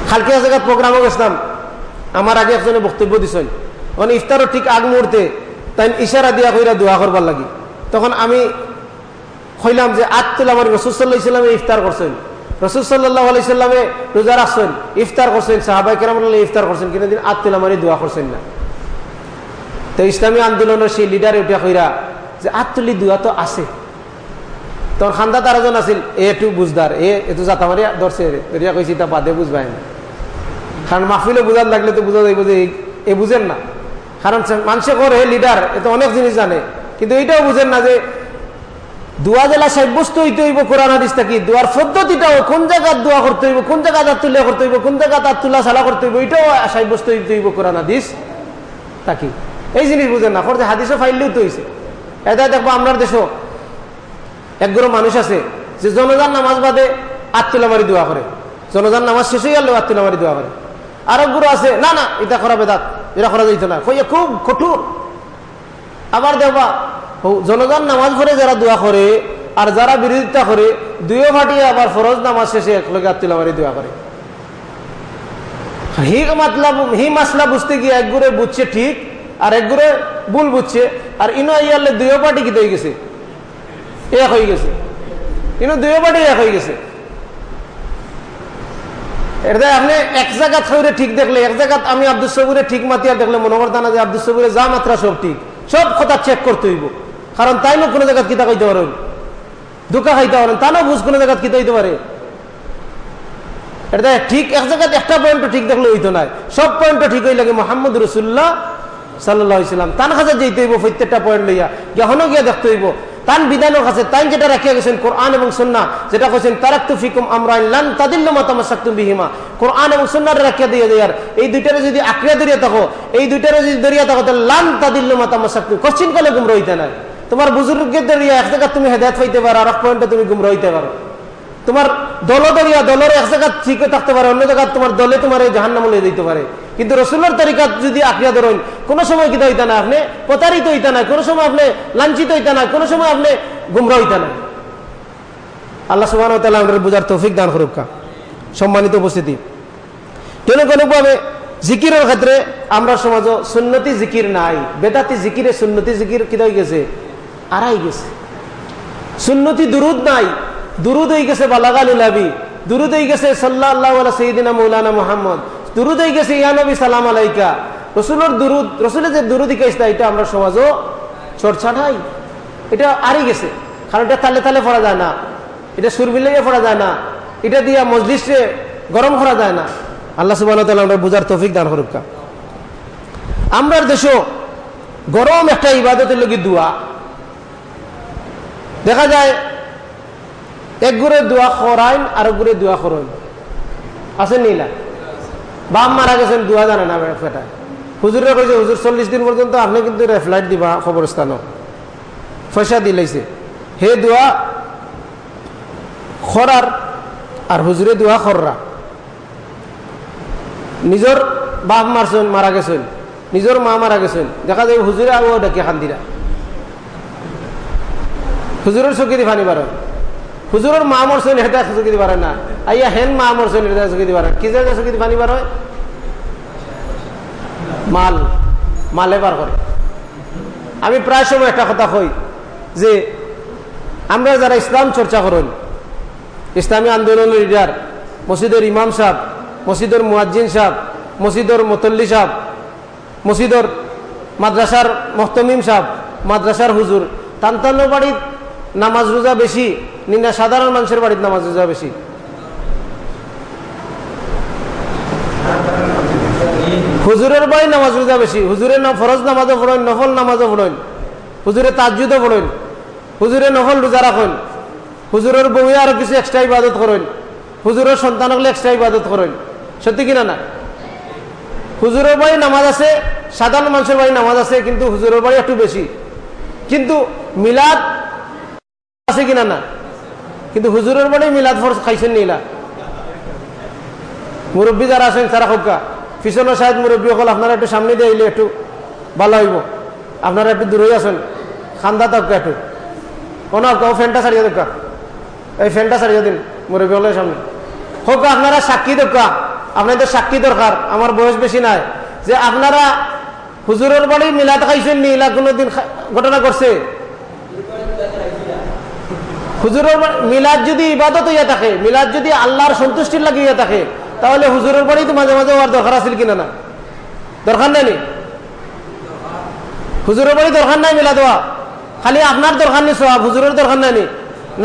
খালকিয়া জায়গার প্রোগ্রামও গেছিলাম। আমার আগে একজনে বক্তব্য দিছেন। মানে ইফতারের ঠিক আগ মুহূর্তে তাই ইশারা দিয়া কইরা দোয়া করবার লাগি। তখন আমি কইলাম যে আত তুলা আমার রসুল সাল্লাহ ইসলামে ইফতার করছেন। রসুল সাল্লাহ আলি রোজা রাখছেন, ইফতার করছেন সাহাবাই কেরাম ইফতার করছেন, কিন্তু দিন আত তুলা মারি দোয়া করছেন না। তো ইসলামী আন্দোলনের সেই লিডার উঠা কইরা যে আত্মলি দোয়া তো আছে। তখন খান্দা তারাজন আছিল, এ একটু বুঝদার, এ এটু জাতা মারি ধরছে রিয়া কইছি তা বাদে বুঝবাই না। কারণ মাহফিলে বুঝার লাগলে তো বুঝা যাইব যে এ বুঝেন না। কারণ মানুষে করে লিডার এ তো অনেক জিনিস জানে। কিন্তু এইটাও বুঝেন না যে দোয়া জেলা সাব্যস্ত হইতে হইব, কোরআন, হাদিস থাকি দোয়ার পদ্ধতিটাও কোন জায়গায় দোয়া করতে হইব, কোন জায়গায় তার তুলা করতে হইব, কোন জায়গায় তার তুলা সালা করতে হইব, এটাও সাব্যস্ত হইতে হইব, কোরআন, হাদিস থাকি এই জিনিস বুঝেন না। করতে হাদিসও ফাইলেও তো হয়েছে এটা দেখব আপনার দেশও একগুলো মানুষ আছে, যে জনজান নামাজ বাদে আত্মীলা মারি দোয়া করে। জনজান নামাজ শেষ হয়ে গেল আত্মীলা মারি দোয়া করে। আর একগুলো আছে, না না, এটা করা বেদাত, এটা করা যাইতো না। কইয়া খুব কঠোর। আবার দেখবা জনগণ নামাজ পড়ে যারা দোয়া করে, আর যারা বিরোধিতা করে দুইও ফাটিয়ে আবার ফরজ নামাজ শেষে একলগে আত্মীলা মারি দোয়া করে। হি মাতলাব, হি মাসলা বুঝতে গিয়ে একগুড়ে বুঝছে ঠিক, আর একগুড়ে ভুল বুঝছে, আর ইনো ইয়ারলে দুইও পার্টি কিতে হয়ে গেছে? এক হয়ে গেছে। ইনো দুইও পার্টি এক হয়ে গেছে। এটা আপনি এক জায়গা থাকলে ঠিক দেখলে, এক জায়গা আমি আব্দুল সবুরে ঠিক মাতিয়া দেখলে মনে করতাম না যে আব্দুল সবুরে যা মাত্রা সব ঠিক, সব কথা চেক করতে হইব। কারণ তাই না কোনো জায়গা কিতা খাইতে পারেন দুকা খাইতে পারেন তা না বুঝ কোনো জায়গা কিতা হইতে পারে? এটা ঠিক, এক জায়গাতে একটা পয়েন্ট ঠিক দেখলে হইতো না সব পয়েন্ট ঠিক হই লাগে মোহাম্মদ রসুল্লাহ সাল্লাহ ইসলাম তান কাছে যেতে হইব, প্রত্যেকটা পয়েন্ট লইয়া। গহনও গিয়া দেখতে হইব। তান বিধানের আছে, তাই যেটা রাখিয়া গেছেন কোরআন এবং সন্না, যেটা কৈছেন তারাক ফিকুম আমরা লান তাদিল্ল মাতামাসাক্তুম বিহিমা। কোরআন এবং সুন্নার রাখিয়া দিয়ে যায় আর এই দুইটারে যদি আঁকড়িয়া ধরিয়া থাকো, এই দুইটারে যদি ধরিয়া থাকো, তাহলে লান তাদিল্ল মাতা মাসাক্তি কশ্চিন কালে গুমরা হইতে নাই তোমার বুজুর্গের দরিয়া এক জায়গা তুমি হেদায়ত পাইতে পারো, আর এক পয়েন্টে তুমি গুমরা হইতে পারো। তোমার দল দরিয়া দলের এক জায়গা ঠিক থাকতে পারে, অন্য জায়গা তোমার দলে তোমার এই জাহান্ন মলে দিতে পারে। কিন্তু রসুলের তরিকা যদি আঁকড়িয়া ধরেন, কোনো সময় কিন্তু হইতা না আপনি? প্রতারিত হইতা না, কোনো সময় আপনি লাঞ্ছিত হইতা না, কোনো সময় আপনি গুমরা হইতা না। আল্লাহ সুবাহ আমাদের বুঝার তৌফিক দান করুকা সম্মানিত উপস্থিতি। কেন কোনোভাবে জিকিরের ক্ষেত্রে আমরা সমাজ সুন্নতি জিকির নাই, বেদাতি জিকিরে সুন্নতি জিকির কি হয়ে গেছে? আড়াই গেছে। সুন্নতি দুরুদ নাই, দুরুদ হয়ে গেছে বালাগালুলাবি দুরুদ হয়ে গেছে সাল্লাহ আল্লাহ সঈদিনা মৌলানা মোহাম্মদ দুরুদ গেছে ইয়ানবী সালাম আলাইকা। রসুলের দুরুদ, রসুলের যে দুরুদ ইকাইস্তা এটা আমরা সমাজও চর্চা নাই। এটা আড়ে গেছে। কারণ এটা তালে তালে পড়া যায় না। এটা সুর মিলাইয়ে পড়া যায় না। এটা দিয়া মজলিসে গরম করা যায় না। আল্লাহ সুবাহ আমরা বুঝার তৌফিক দান করুকা। আমরা দেশও গরম একটা ইবাদতের লোক দোয়া। দেখা যায়, এক গুড়ে দোয়া খরাইন আর এক গুড়ে দোয়া খরইন। আছে নিলা। বাপ মারা গেছেন দোয়া জানে না ফেটা। হুজুরে কইছে, হুজুর, চল্লিশ দিন পর্যন্ত আপনি কিন্তু রেফলাইট দিবা খবরস্থানও পয়সা দিলাইছে হে দোয়া খরার আর হুজুরে দোয়া খররা। নিজর বাপ মারছেন, মারা গেছেন। নিজর মা মারা গেছেন। দেখা যায় হুজুরে আবু ডাকি খান্দিরা হুজুরের চকি দি ফানি পারেন হুজুরের মা মরছেন হেটা চকি দি পারে না? আইয়া হেন মা মরছেন হেটা চকি দি পারে কি জায়গা চকি দি ফানি পার হয় মাল। মালে বার করে। আমি প্রায় সময় একটা কথা কই, যে আমরা যারা ইসলাম চর্চা করেন, ইসলামী আন্দোলনের লিডার মসজিদের ইমাম সাহ মসজিদের মুয়াজ্জিন সাহ মসজিদর মতল্লি সাহ মসজিদর মাদ্রাসার মহতমিম সাহ মাদ্রাসার হুজুর তান্তানোর বাড়ির নামাজ রোজা বেশি নিনা সাধারণ মানুষের বাড়ির নামাজ রোজা বেশি। হুজুরের বাড়ি নামাজ রোজা বেশি, হুজুরের ফরজ নামাজও পড়েন নফল নামাজও পড়েন হুজুরে তাজুদও পড়েন হুজুরে নফল রোজা রাখেন। হুজুরের বউয়ে আরও কিছু এক্সট্রা ইবাদত করেন। হুজুরের সন্তান হলে এক্সট্রা ইবাদত করেন। সত্যি কিনা না? হুজুরের বাড়ি নামাজ আছে, সাধারণ মানুষের বাড়ি নামাজ আছে, কিন্তু হুজুরের বাড়ি একটু বেশি। কিন্তু মিলাদ আছে কিনা না? কিন্তু হুজুরের বাড়ি মিলাদ ফরজ খাইছেন নিলা মুরব্বী যারা আছেন, তারা হোকা পিছনে সাহেব মুরব্বী হল আপনারা একটু সামনে দিয়ে এলে একটু ভালো হইব। আপনারা একটু দূরেই আছেন। খান্দা তক্কা একটু। ওনার ও ফ্যানটা সারিয়ে দোকা এই ফ্যানটা সারিয়ে দিন মুরব্বী হলের সামনে। হোক আপনারা সাক্ষী দোকা আপনাদের সাক্ষী দরকার। আমার বয়স বেশি নাই। যে আপনারা হুজুরের বাড়ি মিলাদ খাইছেন নীলা কোনোদিন ঘটনা করছে হুজুরের মিলাদ যদি ইবাদত হইয়া থাকে, মিলাদ যদি আল্লাহর সন্তুষ্টির লাগিয়ে থাকে, তাহলে হুজুরের বাড়ি তো মাঝে মাঝে হওয়ার দরকার আছিল কিনা না? দরকার নাই হুজুরের বাড়ি দরকার নাই মিলা দেওয়া খালি আপনার দরকার নেই সব হুজুরের দরকার নাই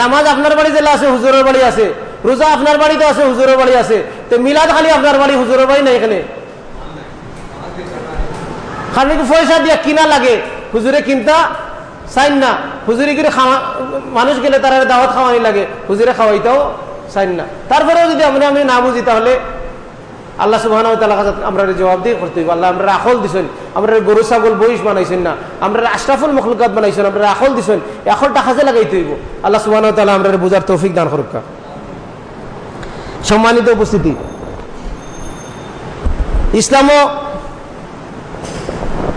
নামাজ আপনার বাড়ি জেলা আছে, হুজুরের বাড়ি আছে। রোজা আপনার বাড়িতে আছে, হুজুরের বাড়ি আছে। তো মিলাদ খালি আপনার বাড়ি, হুজুরের বাড়ি নাই এখানে। খালি পয়সা দিয়া কিনা লাগে, হুজুরে কিনতা চাইন না। হুজুরে করে মানুষ গেলে তারা দাওয়াত খাওয়ানি লাগে। হুজুরে খাওয়াইতেও চাইন না। তারপরেও যদি আমরা আমি না বুঝি তাহলে আল্লাহ সুবাহ আমরা জবাব দিয়ে করতে হইব। আল্লাহ আমরা আখল দিছেন। আমরা গরু, ছাগল বইস বানাইছেন না। আমরা আশরাফুল মখলুকাত বানাইছেন। আমরা আখল দিছেন। এখলটা কাজে লাগাইতে হইব। আল্লাহ সুবাহ আমরা বুঝার তৌফিক দান করুকা। সম্মানিত উপস্থিতি। ইসলামও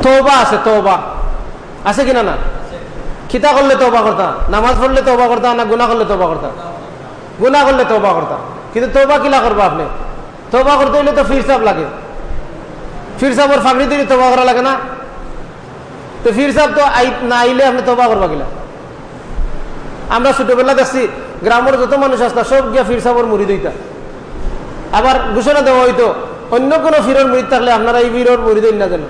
তৌবা আছে তৌবা আছে কিনা না? খিতা করলে তৌবা করতা, নামাজ পড়লে তৌবা করতা, না গুণা করলে তৌবা করতা? গুণা করলে তৌবা করতা। কিন্তু তৌবা কিলা করবা আপনি? তৌবা করতে হইলে তো ফির সাহেব লাগে। ফির সাহেবের ফাঁকড়ি দিলে তৌবা করা লাগে না। তো ফির সাহেব তো না আইলে আপনি তৌবা করবা কিলা? আমরা ছোটবেলা দেখছি, গ্রামের যত মানুষ আসতা, সব গিয়া ফির সাহেবের মুড়ি দইতা আবার ঘোষণা দেওয়া হইতো, অন্য কোনো ফিরর মুড়ি থাকলে আপনারা এই ফিরর মুড়ি দই না জানো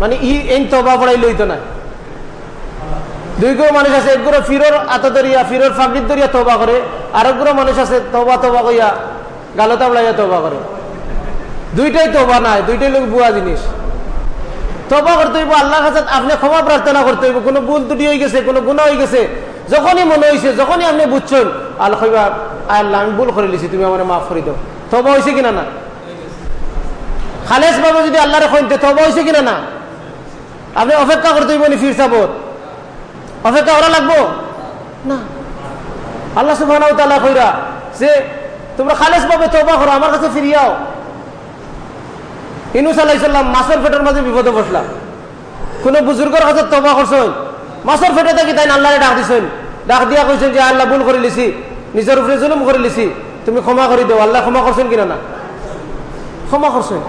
মানে ই, এই তবা পড়াই লইতো না। দুই গো মানুষ আছে একগুলো ফিরর আত দরিয়া ফিরর ফাঁকড়ির দরিয়া তবা করে আর একগুলো মানুষ আছে তবা তবা কইয়া গালতা বলাইয়া তবা করে। দুইটাই তবা নাই, দুইটাই লোক বুয়া জিনিস। তবা করতে হইব আল্লাহ কাছে, আপনি ক্ষমা প্রার্থনা করতে হইব, কোনো ভুল ত্রুটি হয়ে গেছে, কোনো গুণা হয়ে গেছে, যখনই মনে হয়েছে যখনই আপনি বুঝছেন আল্লাহ আল্লাহ, আমি ভুল করে লিছি, তুমি আমার মাফ করে দাও। তবা হয়েছে কিনা না? খালেস বাবু যদি আল্লাহরে কইতে তবা হয়েছে কিনা না? আপনি অপেক্ষা করতে হইব নি ফির সাবর অপেক্ষা করা লাগবো। না। আল্লাহ সুবাহ কইরা যে, তোমরা খালেস ভাবে তবা করো, আমার কাছে ফিরিয়াও ইনুস আলাইসাল্লাম মাছের পেটের মাঝে বিপদে বসলাম। কোন বুজুর্গের কাছে তবা করছেন? মাছের পেটে দেখি তাই আল্লাহরে ডাক দিছেন। ডাক দিয়া কইছেন যে আল্লাহ, ভুল করে লিছি। নিজের উপরে জুলুম করে লিছি। তুমি ক্ষমা করে দেও। আল্লাহ ক্ষমা করছেন কিনা না? ক্ষমা করছেন।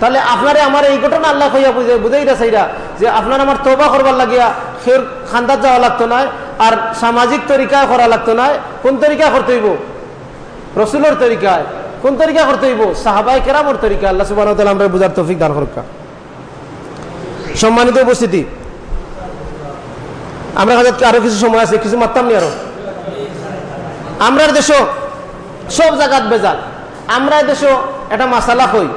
তাহলে আপনারে আমার এই ঘটনা আল্লাহ কইয়া বুঝে বুঝাইটা চাইরা যে, আপনার আমার তবা করবার লাগিয়া ফের খান্দার যাওয়া লাগতো না আর সামাজিক তরিকায় করা লাগতো না কোন তরিকায় করতে হইব? রসুলের তরিকায়। কোন তরিকা করতে হইব? সাহাবাই কেরামর তরিকা আল্লাহ সুবাহ আমরা বুঝার তৌফিক দান করুক। সম্মানিত উপস্থিতি। আমরা কাছে আরও কিছু সময় আছে, কিছু মারতাম নি আরও। আমরা দেশ সব জায়গাত বেজাল। আমরা দেশ এটা মাসালা হই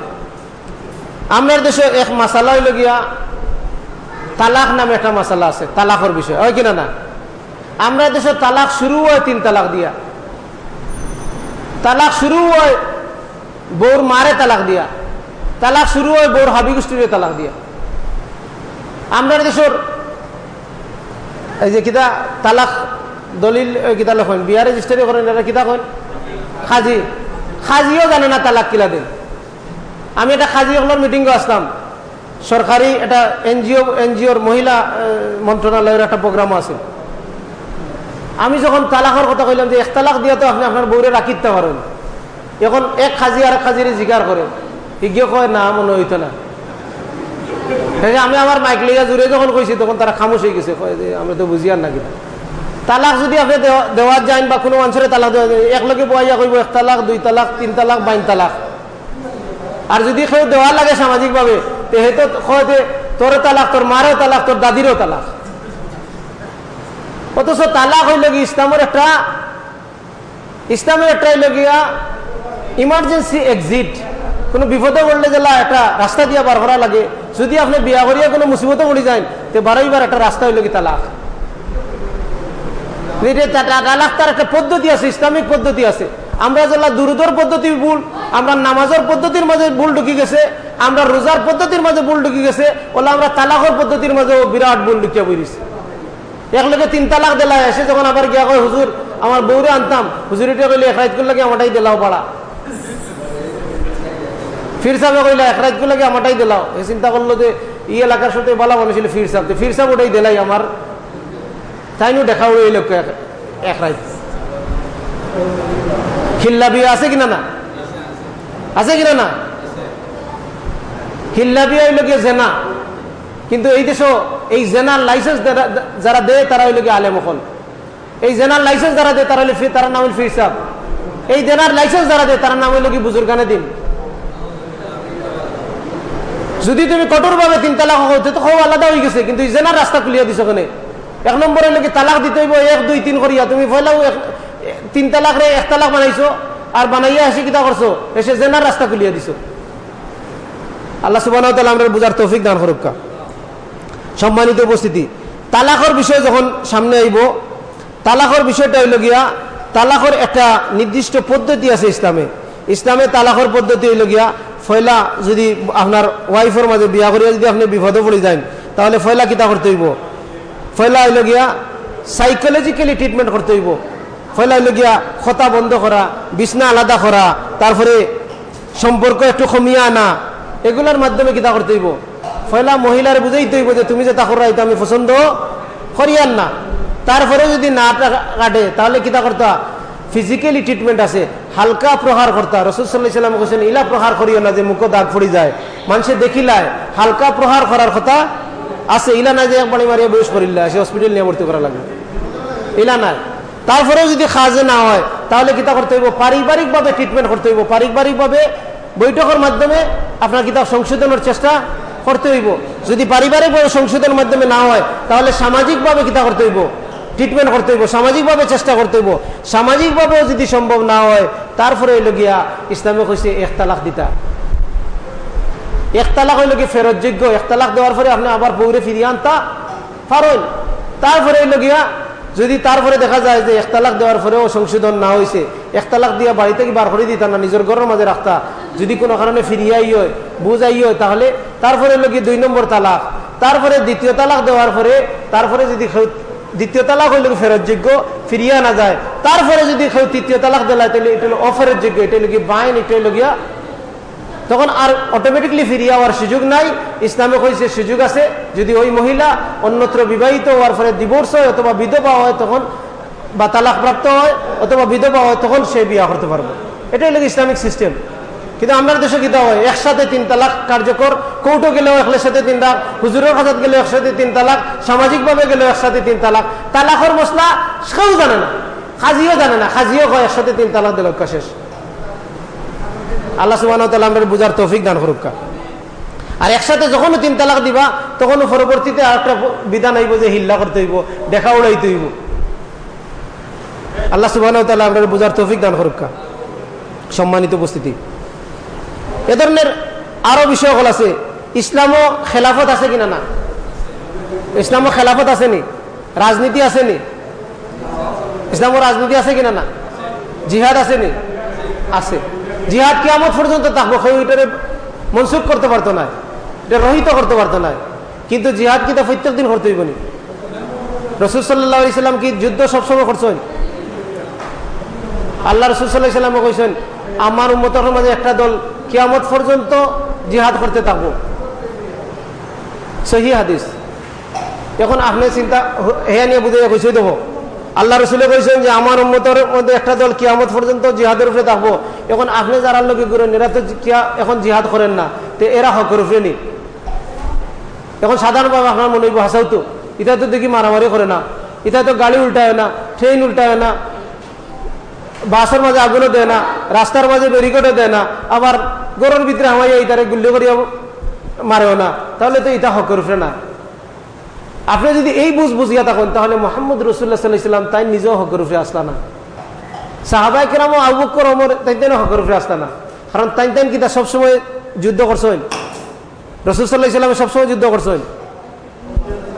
আমরা দেশে এক মাসালা হইল গিয়া তালাক নামে একটা মাসালা আছে, তালাকর বিষয়। হয় কিনা না? আমরা দেশে তালাক শুরু হয় তিন তালাক দিয়া। তালাক শুরু হয় বৌর মারে তালাক দিয়া। তালাক শুরু হয় বৌর হাবি গোষ্ঠীরে তালাক দিয়া। আমরা দেশের এই যে কিতা, তালাক দলিল কিতা লেখন, বিয়া রেজিস্টারি করেন এটা কিতা কন খাজি। খাজিও জানে না তালাক কিলা দিন। আমি এটা খাজি হলের মিটিংয়ে আসলাম। সরকারি এটা এনজিও, এনজিওর মহিলা মন্ত্রণালয়ের একটা প্রোগ্রাম আছে। আমি যখন তালাকের কথা কইলাম যে এক তালাক দিয়ে তো আপনি আপনার বউরে রাখিতে পারেন এখন এক খাজি আর এক খাজিরে জিকার করে ইজ্ঞ কয় না মনে হইতো না। আমি আমার মাইক লইয়া জুড়ে যখন কইছি তখন তারা খামোশ হয়ে গেছে। কয় যে আমি তো বুঝি আর না কিনা তালাক যদি আপনি দেওয়ার যান বা কোনো অঞ্চলে তালাক দেওয়া একলগে বয়াইয়া কইব এক তালাক, দুই তালাক, তিন তালাক, বাইন তালাক। আর যদি কেউ দেওয়া লাগে সামাজিকভাবে তেহেতো তালাক, তোর মারও তালাক, তোর দাদিরও তালাক। অথচ তালাক হইল কি ইসলামের একটা ইসলামের একটা হইল গিয়া ইমার্জেন্সি এক্সিট কোনো বিপদে পড়লে গেলা একটা রাস্তা দিয়া বার করা লাগে। যদি আপনি বিয়া করিয়া কোনো মুসিবতে পড়ি যান, তো বারোইবার একটা রাস্তা হইল কি তালাক। তালাক তার একটা পদ্ধতি আছে, ইসলামিক পদ্ধতি আছে। আমরা যেলা দুরুদর পদ্ধতি ভুল, আমরা নামাজের পদ্ধতির মাঝে ভুল ঢুকি গেছে আমরা রোজার পদ্ধতির মাঝে ভুল ঢুকি গেছে ওলা আমরা তালাকর পদ্ধতির মাঝে ও বিরাট ভুল ঢুকিয়া বইছি একলগে তিন তালাক দিলা, এসে যখন আবার গিয়া কয়, হুজুর, আমার বউরে আনতাম। হুজুরিটা কইলে, এক রাইত করলে দিলাও পাড়া? ফির সাহেব কইলে, এক রাইত করলে আমারটাই দিলাও? এই চিন্তা করল যে ই এলাকার সাথে বলা মনে ছিল ফির সাহেব। ফির সাহেব ওটাই দিলাই আমার। তাইনও দেখা উড়ে এই লোক এক রাইত খিল্লা বিয়ে আছে কিনা না? আছে কিনা না? খিল্লা বিয়ে হইল গিয়ে জেনা। কিন্তু এই দেশও এই জেনার লাইসেন্স যারা দেয়, তারা হইল গিয়ে আলেম হল। এই জেনার লাইসেন্স যারা দেয়, তারা হইলে তারা নাম হইল ফির সাহেব এই জেনার লাইসেন্স যারা দেয়, তার নাম হইল কি বুজুর্গানে দিন। যদি তুমি কঠোর ভাবে তিন তালাক হতে তো খুব আলাদা হয়ে গেছে, কিন্তু জেনার রাস্তা খুলিয়া দিছ ওখানে। এক নম্বরে লোকে তালাক দিতে হইব, এক, দুই, তিন করিয়া। তুমি পয়লাও তিন তালাক রে, এক তালাক বানাইছো, আর বানাইয়া এসে কিতা করছ? এসে জেনার রাস্তা খুলিয়া দিছো। আল্লাহ সুবাহ আমরা বুঝার তৌফিক দান হরক্কা সম্মানিত উপস্থিতি তালাকর বিষয় যখন সামনে আইব তালাকর বিষয়টা হইল গিয়া তালাকর একটা নির্দিষ্ট পদ্ধতি আছে ইসলামে। ইসলামে তালাকর পদ্ধতি হইল গিয়া, ফয়লা যদি আপনার ওয়াইফের মাঝে বিয়া করিয়া যদি আপনি বিপদে পড়ে যান, তাহলে ফয়লা কিতা করতে হইব? ফয়লা হইল গিয়া সাইকোলজিক্যালি ট্রিটমেন্ট করতে হইব। ফয়লা হইল গিয়া, খতা বন্ধ করা, বিছনা আলাদা করা, তারপরে সম্পর্ক একটু কমিয়া আনা এগুলোর মাধ্যমে কিতা করতে হইব? ফয়লা মহিলার বুঝাইতে হইব যে তুমি যে তা করা আমি পছন্দ করিয়ান না। তারপরে যদি না কাটে, তাহলে কিতা করতা? ফিজিক্যালি ট্রিটমেন্ট আছে। হালকা প্রহার করতা। সাল্লাম কৈছেন ইলা প্রহার করিও না যে মুখ দাগ পড়ি যায়। মানুষে দেখিলায়, হালকা প্রহার করার কথা আছে। ইলা নাই যে একবারে মারিয়া বয়স করিল্লা সে হসপিটাল নিয়ে ভর্তি করা লাগবে। ইলা নাই। তারপরেও যদি খাজে না হয়, তাহলে কিতা করতে হইব? পারিবারিকভাবে ট্রিটমেন্ট করতে হইব। পারিবারিকভাবে বৈঠকের মাধ্যমে আপনার কিতাব সংশোধনের চেষ্টা করতে হইব। যদি পারিবারিকভাবে সংশোধনের মাধ্যমে না হয়, তাহলে সামাজিকভাবে কিতা করতে হইব ট্রিটমেন্ট করতে হইব, সামাজিকভাবে চেষ্টা করতে হইব। সামাজিকভাবেও যদি সম্ভব না হয়, তারপরে হইল গিয়া ইসলামে কইছে একতালাক দিতা। একতালাক হইল কি ফেরতযোগ্য। একতালাক দেওয়ার পরে আপনি আবার বউরে ফিরিয়ে আনতা পারেন তারপরে হইল গিয়া যদি তারপরে দেখা যায় যে একতালাক দেওয়ার পরেও সংশোধন না হয়েছে একতালাক দিয়া বাড়িতে কি বার করে দিতা না, নিজের ঘরের মাঝে রাখতা? যদি কোনো কারণে ফিরিয়াই হয়, বুঝাই হয়, তাহলে তারপরে লোক দুই নম্বর তালাক। তারপরে দ্বিতীয় তালাক দেওয়ার পরে, তারপরে যদি দ্বিতীয় তালাক হইলে ফেরত যোগ্য? ফিরিয়া না যায়। তারপরে যদি কেউ তৃতীয় তালাক দেলা তাহলে এটা হলো অফেরত যোগ্য, এটা লোক বাইন, এটা হলো গিয়া তখন আর অটোমেটিকলি ফিরিয়ে হওয়ার সুযোগ নাই। ইসলামে কইছে সুযোগ আছে, যদি ওই মহিলা অন্যত্র বিবাহিত হওয়ার ফলে ডিভোর্স হয় অথবা বিধবা হয়, তখন বা তালাক প্রাপ্ত হয়, অথবা বিধবা হয়, তখন সে বিয়া করতে পারবে। এটাই হলো ইসলামিক সিস্টেম কিন্তু আমরা দেশে কিতা হয়? একসাথে তিন তালাক কার্যকর কৌটো গেলেও একসাথে তিন তালাক, হুজুরের কাছে গেলেও একসাথে তিন তালাক, সামাজিকভাবে গেলেও একসাথে তিন তালাক। তালাকর মশলা সেও জানে না। খাজিও জানে না। খাজিও কয়, একসাথে তিন তালাক দিল শেষ। আল্লাহ সুবাহ আমরা বুঝার তৌফিক দান করুকা আর একসাথে যখন তিন তালাক দিবা তখন পরবর্তীতে আর একটা বিধান আইব যে হিল্লা করতে হইব, দেখা উড়াইতে হইব। আল্লাহ সুবাহ আমরা বুঝার তৌফিক দান করুকা সম্মানিত উপস্থিতি। এ ধরনের আরও বিষয় হল আছে। ইসলামও খেলাফত আছে কিনা না? ইসলামও খেলাফত আসেনি রাজনীতি আসেনি ইসলামও রাজনীতি আছে কিনা না? জিহাদ আসেনি আছে। জিহাদ কিয়ামত পর্যন্ত থাকব ওইটারে মনসুখ করতে পারতো না। এটা রহিত করতে পারতো না। কিন্তু জিহাদ কি তা প্রত্যেক দিন করতে হইব নি? রসুল সাল্লাহ ইসলাম কি যুদ্ধ সবসময় করছেন? আল্লাহ রসুল সাল্লাহ ইসলামে কইছেন আমার উন্মতের মাঝে একটা দল কিয়ামত পর্যন্ত জিহাদ করতে থাকব। সহি হাদিস। এখন আপনি চিন্তা হেয়া নিয়ে বুঝে কইসে দেবো আল্লাহ রসুলে কইছেন যে আমার উন্মতের মধ্যে একটা দল কিয়ামত পর্যন্ত জিহাদের উপরে থাকব। এখন আপনি যারা লোকে ঘুরেন এরা তো এখন জিহাদ করেন না। তো এরা হকের উপরে নি এখন সাধারণভাবে আপনার মনে হাসাও তো। এটা তো দেখি মারামারি করে না। এটা তো গাড়ি উল্টায় না ট্রেন উল্টায় না। বাসের মাঝে আগুনও দেয় না, রাস্তার মাঝে ব্যারিকেডও দেয় না, আবার গরুর ভিতরে হামাইয়া ইটারে গুল্লি করিয়া মারেও না। তাহলে তো এটা হকের উপরে না। আপনি যদি এই বুঝ বুঝিয়া থাকেন, তাহলে মোহাম্মদ রসুল্লাহ সাল্লাম তাই নিজেও হকের উপরে আসলা না। সাহাবাই কেরাম আবুকর অমর তাই তাই হকের উপরে আসলা না। কারণ তাই তাই কি তা সবসময় যুদ্ধ করছেন? রসুল সাল্লাহ ইসলামে সবসময় যুদ্ধ করছেন?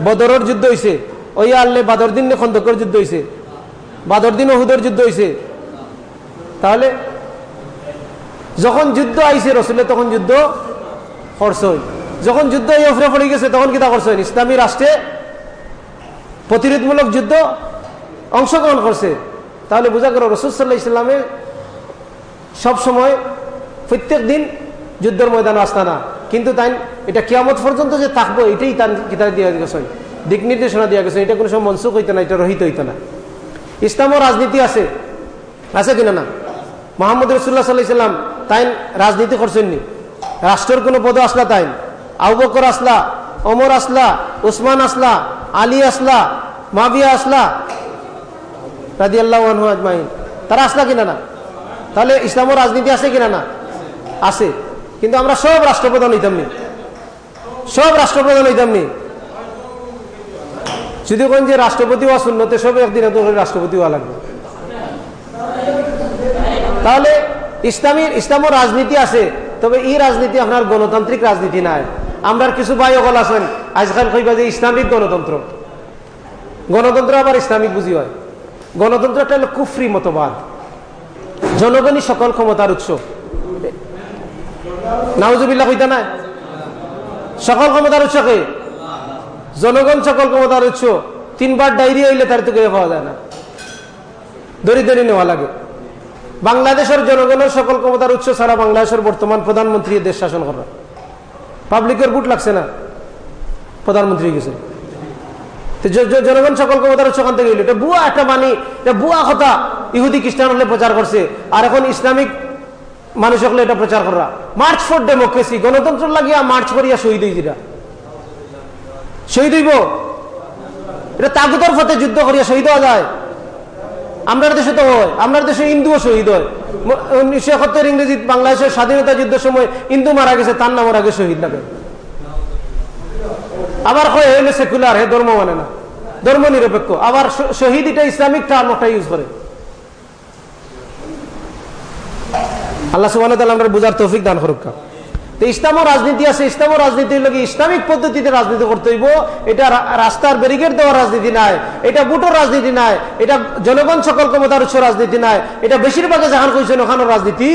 বদরের যুদ্ধ হয়েছে ওই আল্লে বাদর দিন খন্দকর যুদ্ধ হয়েছে বাদর দিন ওহুদের যুদ্ধ হয়েছে তাহলে যখন যুদ্ধ আইছে রসুলে তখন যুদ্ধ করছেন যখন যুদ্ধ এই অফরে পড়ে গেছে, তখন কিতা করছেন ইসলামী রাষ্ট্রে প্রতিরোধমূলক যুদ্ধ অংশগ্রহণ করছে। তাহলে বোঝা গেল রসুল সাল্লাহ ইসলামে সবসময় প্রত্যেক দিন যুদ্ধের ময়দান আসতা না। কিন্তু তাই এটা কিয়ামত পর্যন্ত যে থাকব, এটাই তার কিতাব দিয়ে গেছেন দিক নির্দেশনা দেওয়া গেছে। এটা কোনো সময় মনসুখ হইতো না, এটা রহিত হইতো না। ইসলামও রাজনীতি আছে আছে কিনা না? মোহাম্মদ রসুল্লাহ সাল্লাহ সাল্লাম তাই রাজনীতি করছেননি। রাষ্ট্রের কোনো পদ আসলা তাই আবু বকর আসলা অমর আসলা, উসমান আসলা, আলী আসলা, মাবিয়া আসলা রাজি আল্লাহ আজমাইন। তারা আসলা কিনা না? তাহলে ইসলামের রাজনীতি আছে কিনা না? আছে। কিন্তু আমরা সব রাষ্ট্রপ্রধান হইতাম নি। সব রাষ্ট্রপ্রধান হইতাম নি। যদি কোন যে রাষ্ট্রপতি হওয়া শূন্যতে সব একদিন এত করে রাষ্ট্রপতি হওয়া লাগবে। তাহলে ইসলামী ইসলামও রাজনীতি আছে, তবে এই রাজনীতি আপনার গণতান্ত্রিক রাজনীতি নাই। আমরা কিছু ভাই অকল আছেন, আজকাল কইবা যে ইসলামিক গণতন্ত্র। গণতন্ত্র আবার ইসলামিক বুঝি হয়। গণতন্ত্র একটা হলো কুফরি মতবাদ। জনগণই সকল ক্ষমতার উৎস। নাউজুবিল্লাহ কইতা নাই? সকল ক্ষমতার উৎস কে? জনগণ সকল ক্ষমতার উৎস। তিনবার ডায়রি হইলে তার তো পাওয়া যায় না। দড়ি নেওয়া লাগে। বাংলাদেশের জনগণের সকল ক্ষমতার উৎস ছাড়া বাংলাদেশের বর্তমান প্রধানমন্ত্রী দেশ শাসন করা পাবলিকের বুট লাগছে না। প্রধানমন্ত্রী গেছে। জনগণ সকল ক্ষমতার উৎস ওখান থেকে এটা বুয়া একটা মানি এটা বুয়া কথা। ইহুদি, খ্রিস্টান হলে প্রচার করছে। আর এখন ইসলামিক মানুষ হলে এটা প্রচার করা। মার্চ ফর ডেমোক্রেসি গণতন্ত্র লাগিয়া মার্চ করিয়া শহীদ হয়েছিরা শহীদ হইব? এটা তাগুতর ফতে যুদ্ধ করিয়া শহীদ হওয়া যায়। আমরা দেশে তো হয় আমরা দেশে হিন্দুও শহীদ হয়। উনিশশো একাত্তর ইংরেজি বাংলাদেশের স্বাধীনতা যুদ্ধের সময় হিন্দু মারা গেছে, তার নাম আগে শহীদ লাগে আবার হয় হইলে সেকুলার হে ধর্ম মানে না। ধর্ম নিরপেক্ষ। আবার শহীদ এটা ইসলামিক টার্ম একটা ইউজ করে। আল্লাহ সুবাহ আমরা বুঝার তৌফিক দান করুক। তো ইসলামও রাজনীতি আছে, ইসলামও রাজনীতি হলো ইসলামিক পদ্ধতিতে রাজনীতি করতে হইব। এটা রাস্তার ব্যারিকেড দেওয়ার রাজনীতি নাই, এটা বুটোর রাজনীতি নাই, এটা জনগণ সকল ক্ষমতার উৎস রাজনীতি নাই, এটা বেশিরভাগে যাহার কইছেন ওখানে রাজনীতি।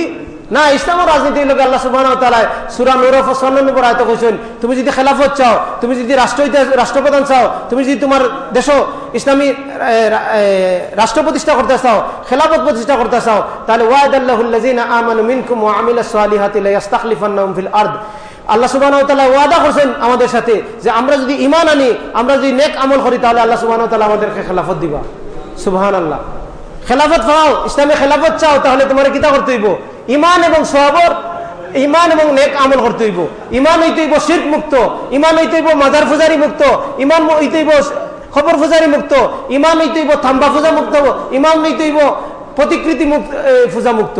না ইসলাম রাজনীতি লোক আল্লাহ সুবাহ সুরা নৌরফ নম্বর আয়ত কইছেন, তুমি যদি খেলাফত চাও, তুমি যদি রাষ্ট্র রাষ্ট্রপ্রধান চাও, তুমি যদি তোমার দেশ ইসলামী রাষ্ট্র প্রতিষ্ঠা করতে চাও, খেলাফত প্রতিষ্ঠা করতে চাও, তাহলে ওয়াদ আল্লাহুল্লাজিনা আমানু মিনকুম আমিলা সালিহাতি লা ইস্তাখলিফান্নাহুম ফিল আরদ। আল্লাহ সুবাহ ওয়াদা করছেন আমাদের সাথে যে আমরা যদি ইমান আনি, আমরা যদি নেক আমল করি, তাহলে আল্লাহ সুবাহ আমাদেরকে খেলাফত দিবা। সুবাহান আল্লাহ খেলাফত পাও, ইসলামে খেলাফত চাও, তাহলে তোমার কিতা করতে হইব? ইমান এবং সবর ইমান এবং নেক আমল করতে হইব। ইমান হইতে হইব শীত মুক্ত ইমান হইতে হইব মাজার ফুজারি মুক্ত ইমান হইতে হইব খবর ফুজারি মুক্ত ইমান হইতে হইব থাম্বা পূজা মুক্ত ইমান হইতে হইব প্রতিকৃতি মুক্ত ফুজা মুক্ত।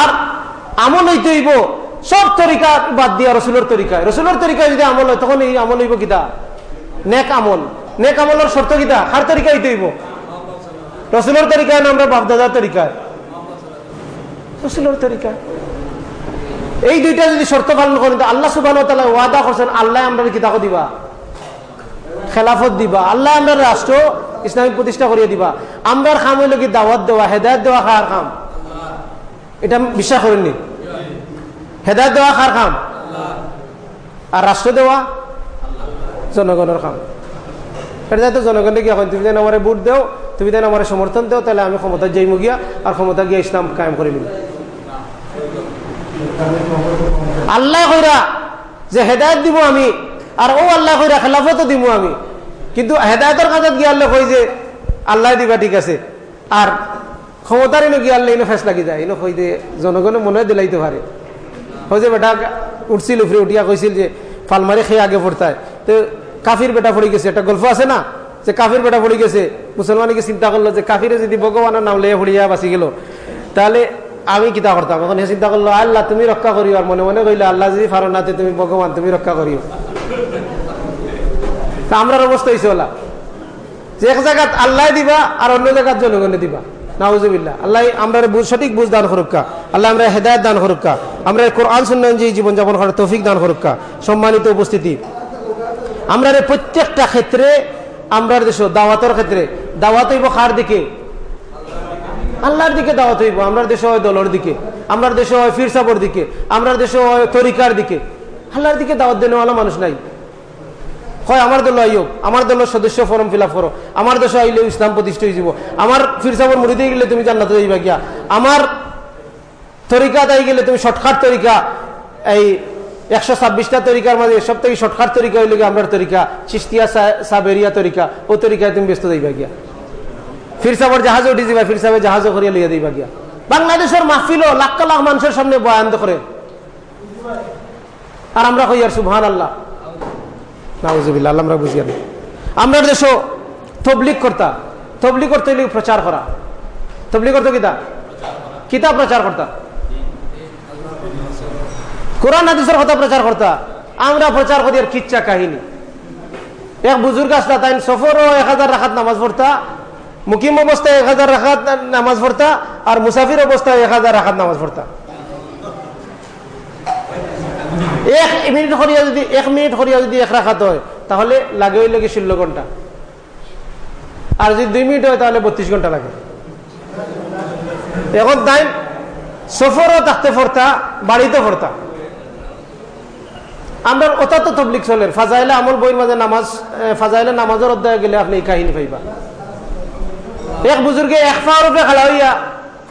আর আমল হইতে হইব সব তরিকা বাদ দিয়া রসুলের তরিকায়। রসুলের তরিকায় যদি আমল হয়, তখন এই আমল হইব কিতা? নেক আমল। নেক আমলের শর্ত কিতা? হার তরিকা হইতে হইব? রসুলের তরিকায় না আমরা বাপদাদার তরিকায়? রসুলের তরিকা এই দুইটা যদি শর্ত পালন করেন, তো আল্লাহ সুবাহ ওয়াদা করছেন, আল্লাহ আমরা কিতাব দিবা। খেলাফত দিবা। আল্লাহ আমরা রাষ্ট্র ইসলামিক প্রতিষ্ঠা করিয়ে দিবা। আমরার খাম হইল কি দাওয়াত দেওয়া, হেদায়ত দেওয়া খার খাম? এটা বিশ্বাস করেননি? হেদায়ত দেওয়া খার খাম? আর রাষ্ট্র দেওয়া জনগণের খাম। এটা তো জনগণকে গিয়া তুমি যেন আমার ভোট দেও, তুমি যেন আমার সমর্থন দেও, তাহলে আমি ক্ষমতা যাইমু গিয়া, আর ক্ষমতা গিয়া ইসলাম কায়েম করে নিব আল্লাহ কইরা যে হেদায়ত দিব আমি, আর ও আল্লাহ কইরা খেলাফত দিব আমি। কিন্তু হেদায়তের কাজত গিয়ে আল্লাহ কই যে, আল্লাহ দিবা ঠিক আছে। আর ক্ষমতার এনে গিয়ে আল্লাহ এনে ফেস লাগি যায়। এনে কই যে, জনগণে মনে দিলাইতে পারে। হয় যে, বেটা, উঠছিল ফিরে উঠিয়া কইছিল যে, ফালমারি খেয়ে আগে পড়তায়। তো কাফির বেটা পড়ে গেছে, একটা গল্প আছে না? যে কাফির বেটা পড়ে গেছে, মুসলমানকে চিন্তা করল যে কাফিরে যদি ভগবানের নাম লেয়ে পড়িয়া বাঁচি গেল, তাহলে আমি কিতা করতাম? এখন সে চিন্তা করল, আল্লাহ তুমি রক্ষা করিও, আর মনে মনে কইলে, আল্লাহ যদি ফারো না তুমি ভগবান, তুমি রক্ষা করিও। তা আমরার অবস্থা হয়েছে ওলা। যে এক জায়গাত আল্লাহ দিবা, আর অন্য জায়গাত জনগণে দিবা। নাউজুবিল্লাহ। আল্লাহ আমরা সঠিক বুঝ দান করুকা আল্লাহ আমরা হেদায়ত দান করুকা আমরা কোরআন যে জীবনযাপন করার তৌফিক দান করুকা সম্মানিত উপস্থিতি। আমরা প্রত্যেকটা ক্ষেত্রে আমরা দেশ দাওয়াতের ক্ষেত্রে, দাওয়াত হইব খার দিকে? আল্লাহর দিকে দাওয়াত হইব আমরা দেশ হয় দলের দিকে আমরা দেশ হয় ফিরসাবর দিকে আমরা দেশ হয় তরিকার দিকে। আল্লাহর দিকে দাওয়াত দেওয়ালা মানুষ নাই। হয় আমার দল আইব আমার দলের সদস্য ফর্ম ফিল আপ করো, আমার দেশে আইলে ইসলাম প্রতিষ্ঠা হয়ে যাব। আমার ফিরসাবর মুড়িতে গেলে তুমি জান্নাতে যাইবা গিয়া। আমার তরিকা তাই গেলে তুমি শর্টকাট তরিকা। এই একশো ছাব্বিশটা তরিকার মাঝে সব থেকে শর্টকাট তরিকা হইলে আমরা তরিকা চিস্তিয়া সাবেরিয়া তরিকা, ও তরিকায় তুমি ব্যস্ত দিবা গিয়া। ফিরসাবর জাহাজে উঠে যাবা ফিরসাবে জাহাজও করিয়া লিয়া দিবা গিয়া। বাংলাদেশের মাহফিলও লাখ লাখ মানুষের সামনে বয়ান করে। আর আমরা কই আর সুবহান আল্লাহ নাউজুবিল্লাহ, আল্লাহ আমরা বুঝিয়া আমরা দেশ তবলিক করতা। তবলিক করতে প্রচার করা। তবলিক করতো কিতা? কিতা প্রচার করতা? কোরআন হাদিসের কথা প্রচার করতা। আমরা প্রচার করি আর কিচ্ছা কাহিনী। এক বুজুর্গ আসলা তাই সফরও এক হাজার রাখাত নামাজ পড়তা, মুকিম অবস্থায় এক হাজার রাখাত নামাজ পড়তা, আর মুসাফির অবস্থায় এক হাজার রাখাত নামাজ পড়তা। এক মিনিট করিয়া যদি, এক মিনিট করিয়া যদি এক রাখাত হয়, তাহলে লাগে হইলে কি ষোলো ঘণ্টা। আর যদি দুই মিনিট হয়, তাহলে বত্রিশ ঘণ্টা লাগে। এখন তাই সফরও থাকতে পড়তা, বাড়িতে পড়তা। আমরা ওটা তো তবলিক চলের ফাজাইলে আমল বইয়ের মাঝে নামাজ ফাজাইলে নামাজের অধ্যায় গেলে আপনি এই কাহিনী পাইবা। এক বুজুর্গে এক ফাওয়ার উপরে খাড়া হইয়া,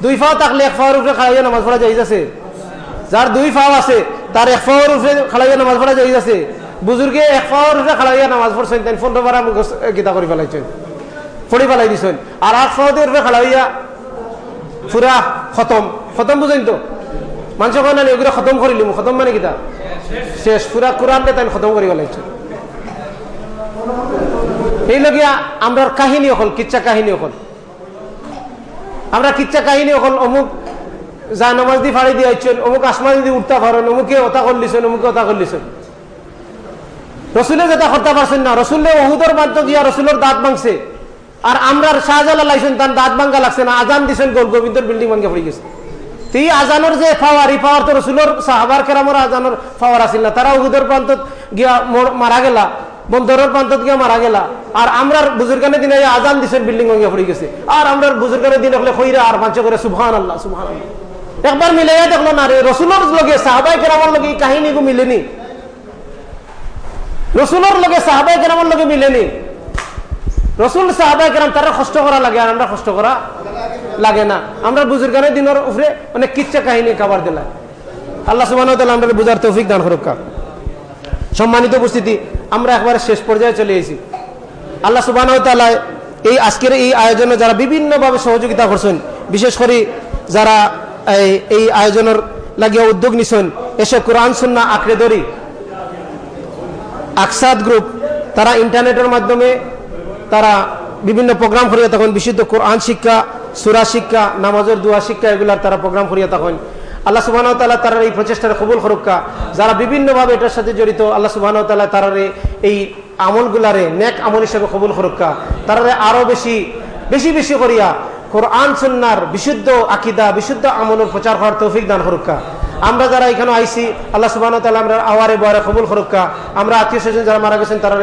দুই ফাও থাকলে এক ফাওয়ার উপরে খাড়া হইয়া নামাজ পড়া যাই আছে। যার দুই ফাও আছে, তার এক ফাওয়ার উপরে খাড়া হইয়া নামাজ পড়া যাই আছে। বুজুর্গে এক ফাওয়ার উপরে খাড়া হইয়া নামাজ পড়ছেন তাই পনেরো বারা গীতা করে ফেলাইছেন। পড়ি ফেলাই দিছেন। আর আট ফাওয়াদের উপরে খাড়া হইয়া পুরা খতম। খতম বুঝেন তো? মানুষ কয় না ওগুলো খতম করিলি খতম মানে কিতা শেষ। পুরা কোরআন তাই খতম করি ফেলাইছে এই লগিয়া আমরা কাহিনী অকল, কিচ্ছা কাহিনী অকল। আমরা কিচ্ছা কাহিনী অকল, অমুক যা নামাজ দি ফাড়ি দিয়ে আইছেন অমুক আসমান যদি উঠতে পারেন অমুকে ওটা করলিছেন অমুকে ওটা করলিছেন রসুলে যেটা করতে পারছেন না রসুলে ওহুদর বাধ্য গিয়া রসুলের দাঁত ভাঙছে। আর আমরা শাহজালা লাইছেন তার দাঁত ভাঙ্গা লাগছে না, আজান দিছেন গোল গোবিন্দর বিল্ডিং ভাঙ্গা পড়ে গেছে। এই আজানোর যে পাওয়ার এই পাওয়ার তো রসুলোর সাহাবার কেরামর আজানোর পাওয়ার আসিল না। তারা উহুদের গিয়া মারা গেলা, বন্দরের থেকে মারা গেলা। আর দিনে আজান বিল্ডিং গেছে। আর হলে আর করে আল্লাহ আল্লাহ একবার দেখল না রে, রসুলের লগে সাহাবাই লগে এই কাহিনীগু মিলেনি। রসুলের লগে সাহাবাই কেরামার লগে মিলেনি। রসুল সাহাবাই কেরাম তারা কষ্ট করা লাগে আর আমরা কষ্ট করা লাগে না। আমরা বুজুর্গানের দিনের উপরে অনেক কিচ্ছা কাহিনী খাবার দিলাম। আল্লাহ সুবাহ আমরা বুঝার তৌফিক দান হরক্কা সম্মানিত উপস্থিতি, আমরা একবার শেষ পর্যায়ে চলে এসেছি। আল্লাহ সুবাহ এই আজকের এই আয়োজনে যারা বিভিন্নভাবে সহযোগিতা করছেন, বিশেষ করে যারা এই আয়োজনের লাগিয়ে উদ্যোগ নিছেন এসব কোরআন সুন্না আঁকড়ে ধরি। আকসাদ গ্রুপ, তারা ইন্টারনেটের মাধ্যমে তারা বিভিন্ন প্রোগ্রাম করিয়া তখন বিশুদ্ধ কোরআন শিক্ষা, সুরা শিক্ষা, নামাজের দোয়া শিক্ষা এগুলার তারা প্রোগ্রাম করিয়া তখন। আল্লাহ সুবাহ তাল্লাহ তারা এই প্রচেষ্টার কবুল খরক্কা যারা বিভিন্নভাবে এটার সাথে জড়িত, আল্লাহ সুবাহ তাল্লাহ তারা এই আমলগুলারে, নেক আমল হিসেবে কবুল খরক্কা তারা আরও বেশি বেশি বেশি করিয়া কোরআন, সুন্নার বিশুদ্ধ আকিদা, বিশুদ্ধ আমলের প্রচার হওয়ার তৌফিক দান হরক্কা আমরা যারা এখানে আইসি আল্লাহ সুবাহ তাল্লাহ আমরা আওয়ারে বয়ারে কবুল হরক্কা আমরা আত্মীয় স্বজন যারা মারা গেছেন, তারা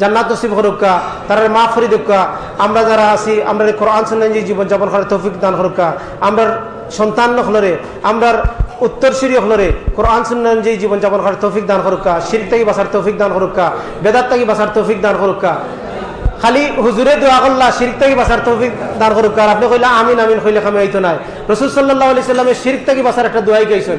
জান্নাত নসিব হরক্কা তারা মা ফরিদক্কা আমরা যারা আছি, আমরা কোরআন সুন্নান যে জীবনযাপন করার তৌফিক দান হরক্কা আমরা সন্তান হলরে আমরা উত্তরসূরি হলরে কোরআন সুন্নান যে জীবনযাপন করার তৌফিক দান হরক্কা শির থেকে বাসার তৌফিক দান হরক্কা বেদাত থেকে বাসার তৌফিক দান হরক্কা খালি হুজুরে দোয়া করলা শিরিক থেকে বাসার তৌফিক দান করুক আপনি কইলা আমিন আমিন কইলে খামে হইতো নাই। রসুল সাল্লাহ আলি সাল্লামের শিরিক থেকে বাসার একটা দোয়াই গাইছেন।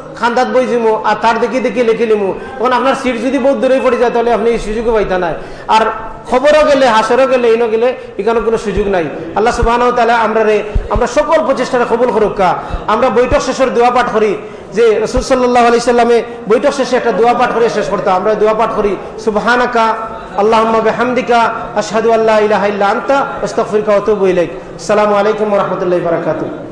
খান্দাত বই জিমু, আর তার দেখি দেখি লিখে লিমু। এখন আপনার সিট যদি বহুত দূরে পড়ে যায়, তাহলে আপনি এই সুযোগও পাইতা নাই। আর খবরও গেলে, হাসরও গেলে, ইনো গেলে এখানে কোনো সুযোগ নাই। আল্লাহ সুবাহ তাহলে আমরা রে আমরা সকল প্রচেষ্টাটা কবুল করুকা আমরা বৈঠক শেষের দোয়া পাঠ করি, যে রসুল সাল্লাহ আলি সাল্লামে বৈঠক শেষে একটা দোয়া পাঠ করে শেষ করতাম। আমরা দোয়া পাঠ করি, সুবাহানাকা আল্লাহ হামদিকা আশহাদু আল্লাহ ইলাহা আনতা, আস্তাগফিরুকা ওয়া আতুবু ইলাইক। আসসালামু আলাইকুম রাহমাতুল্লাহি ওয়া বারাকাতুহু।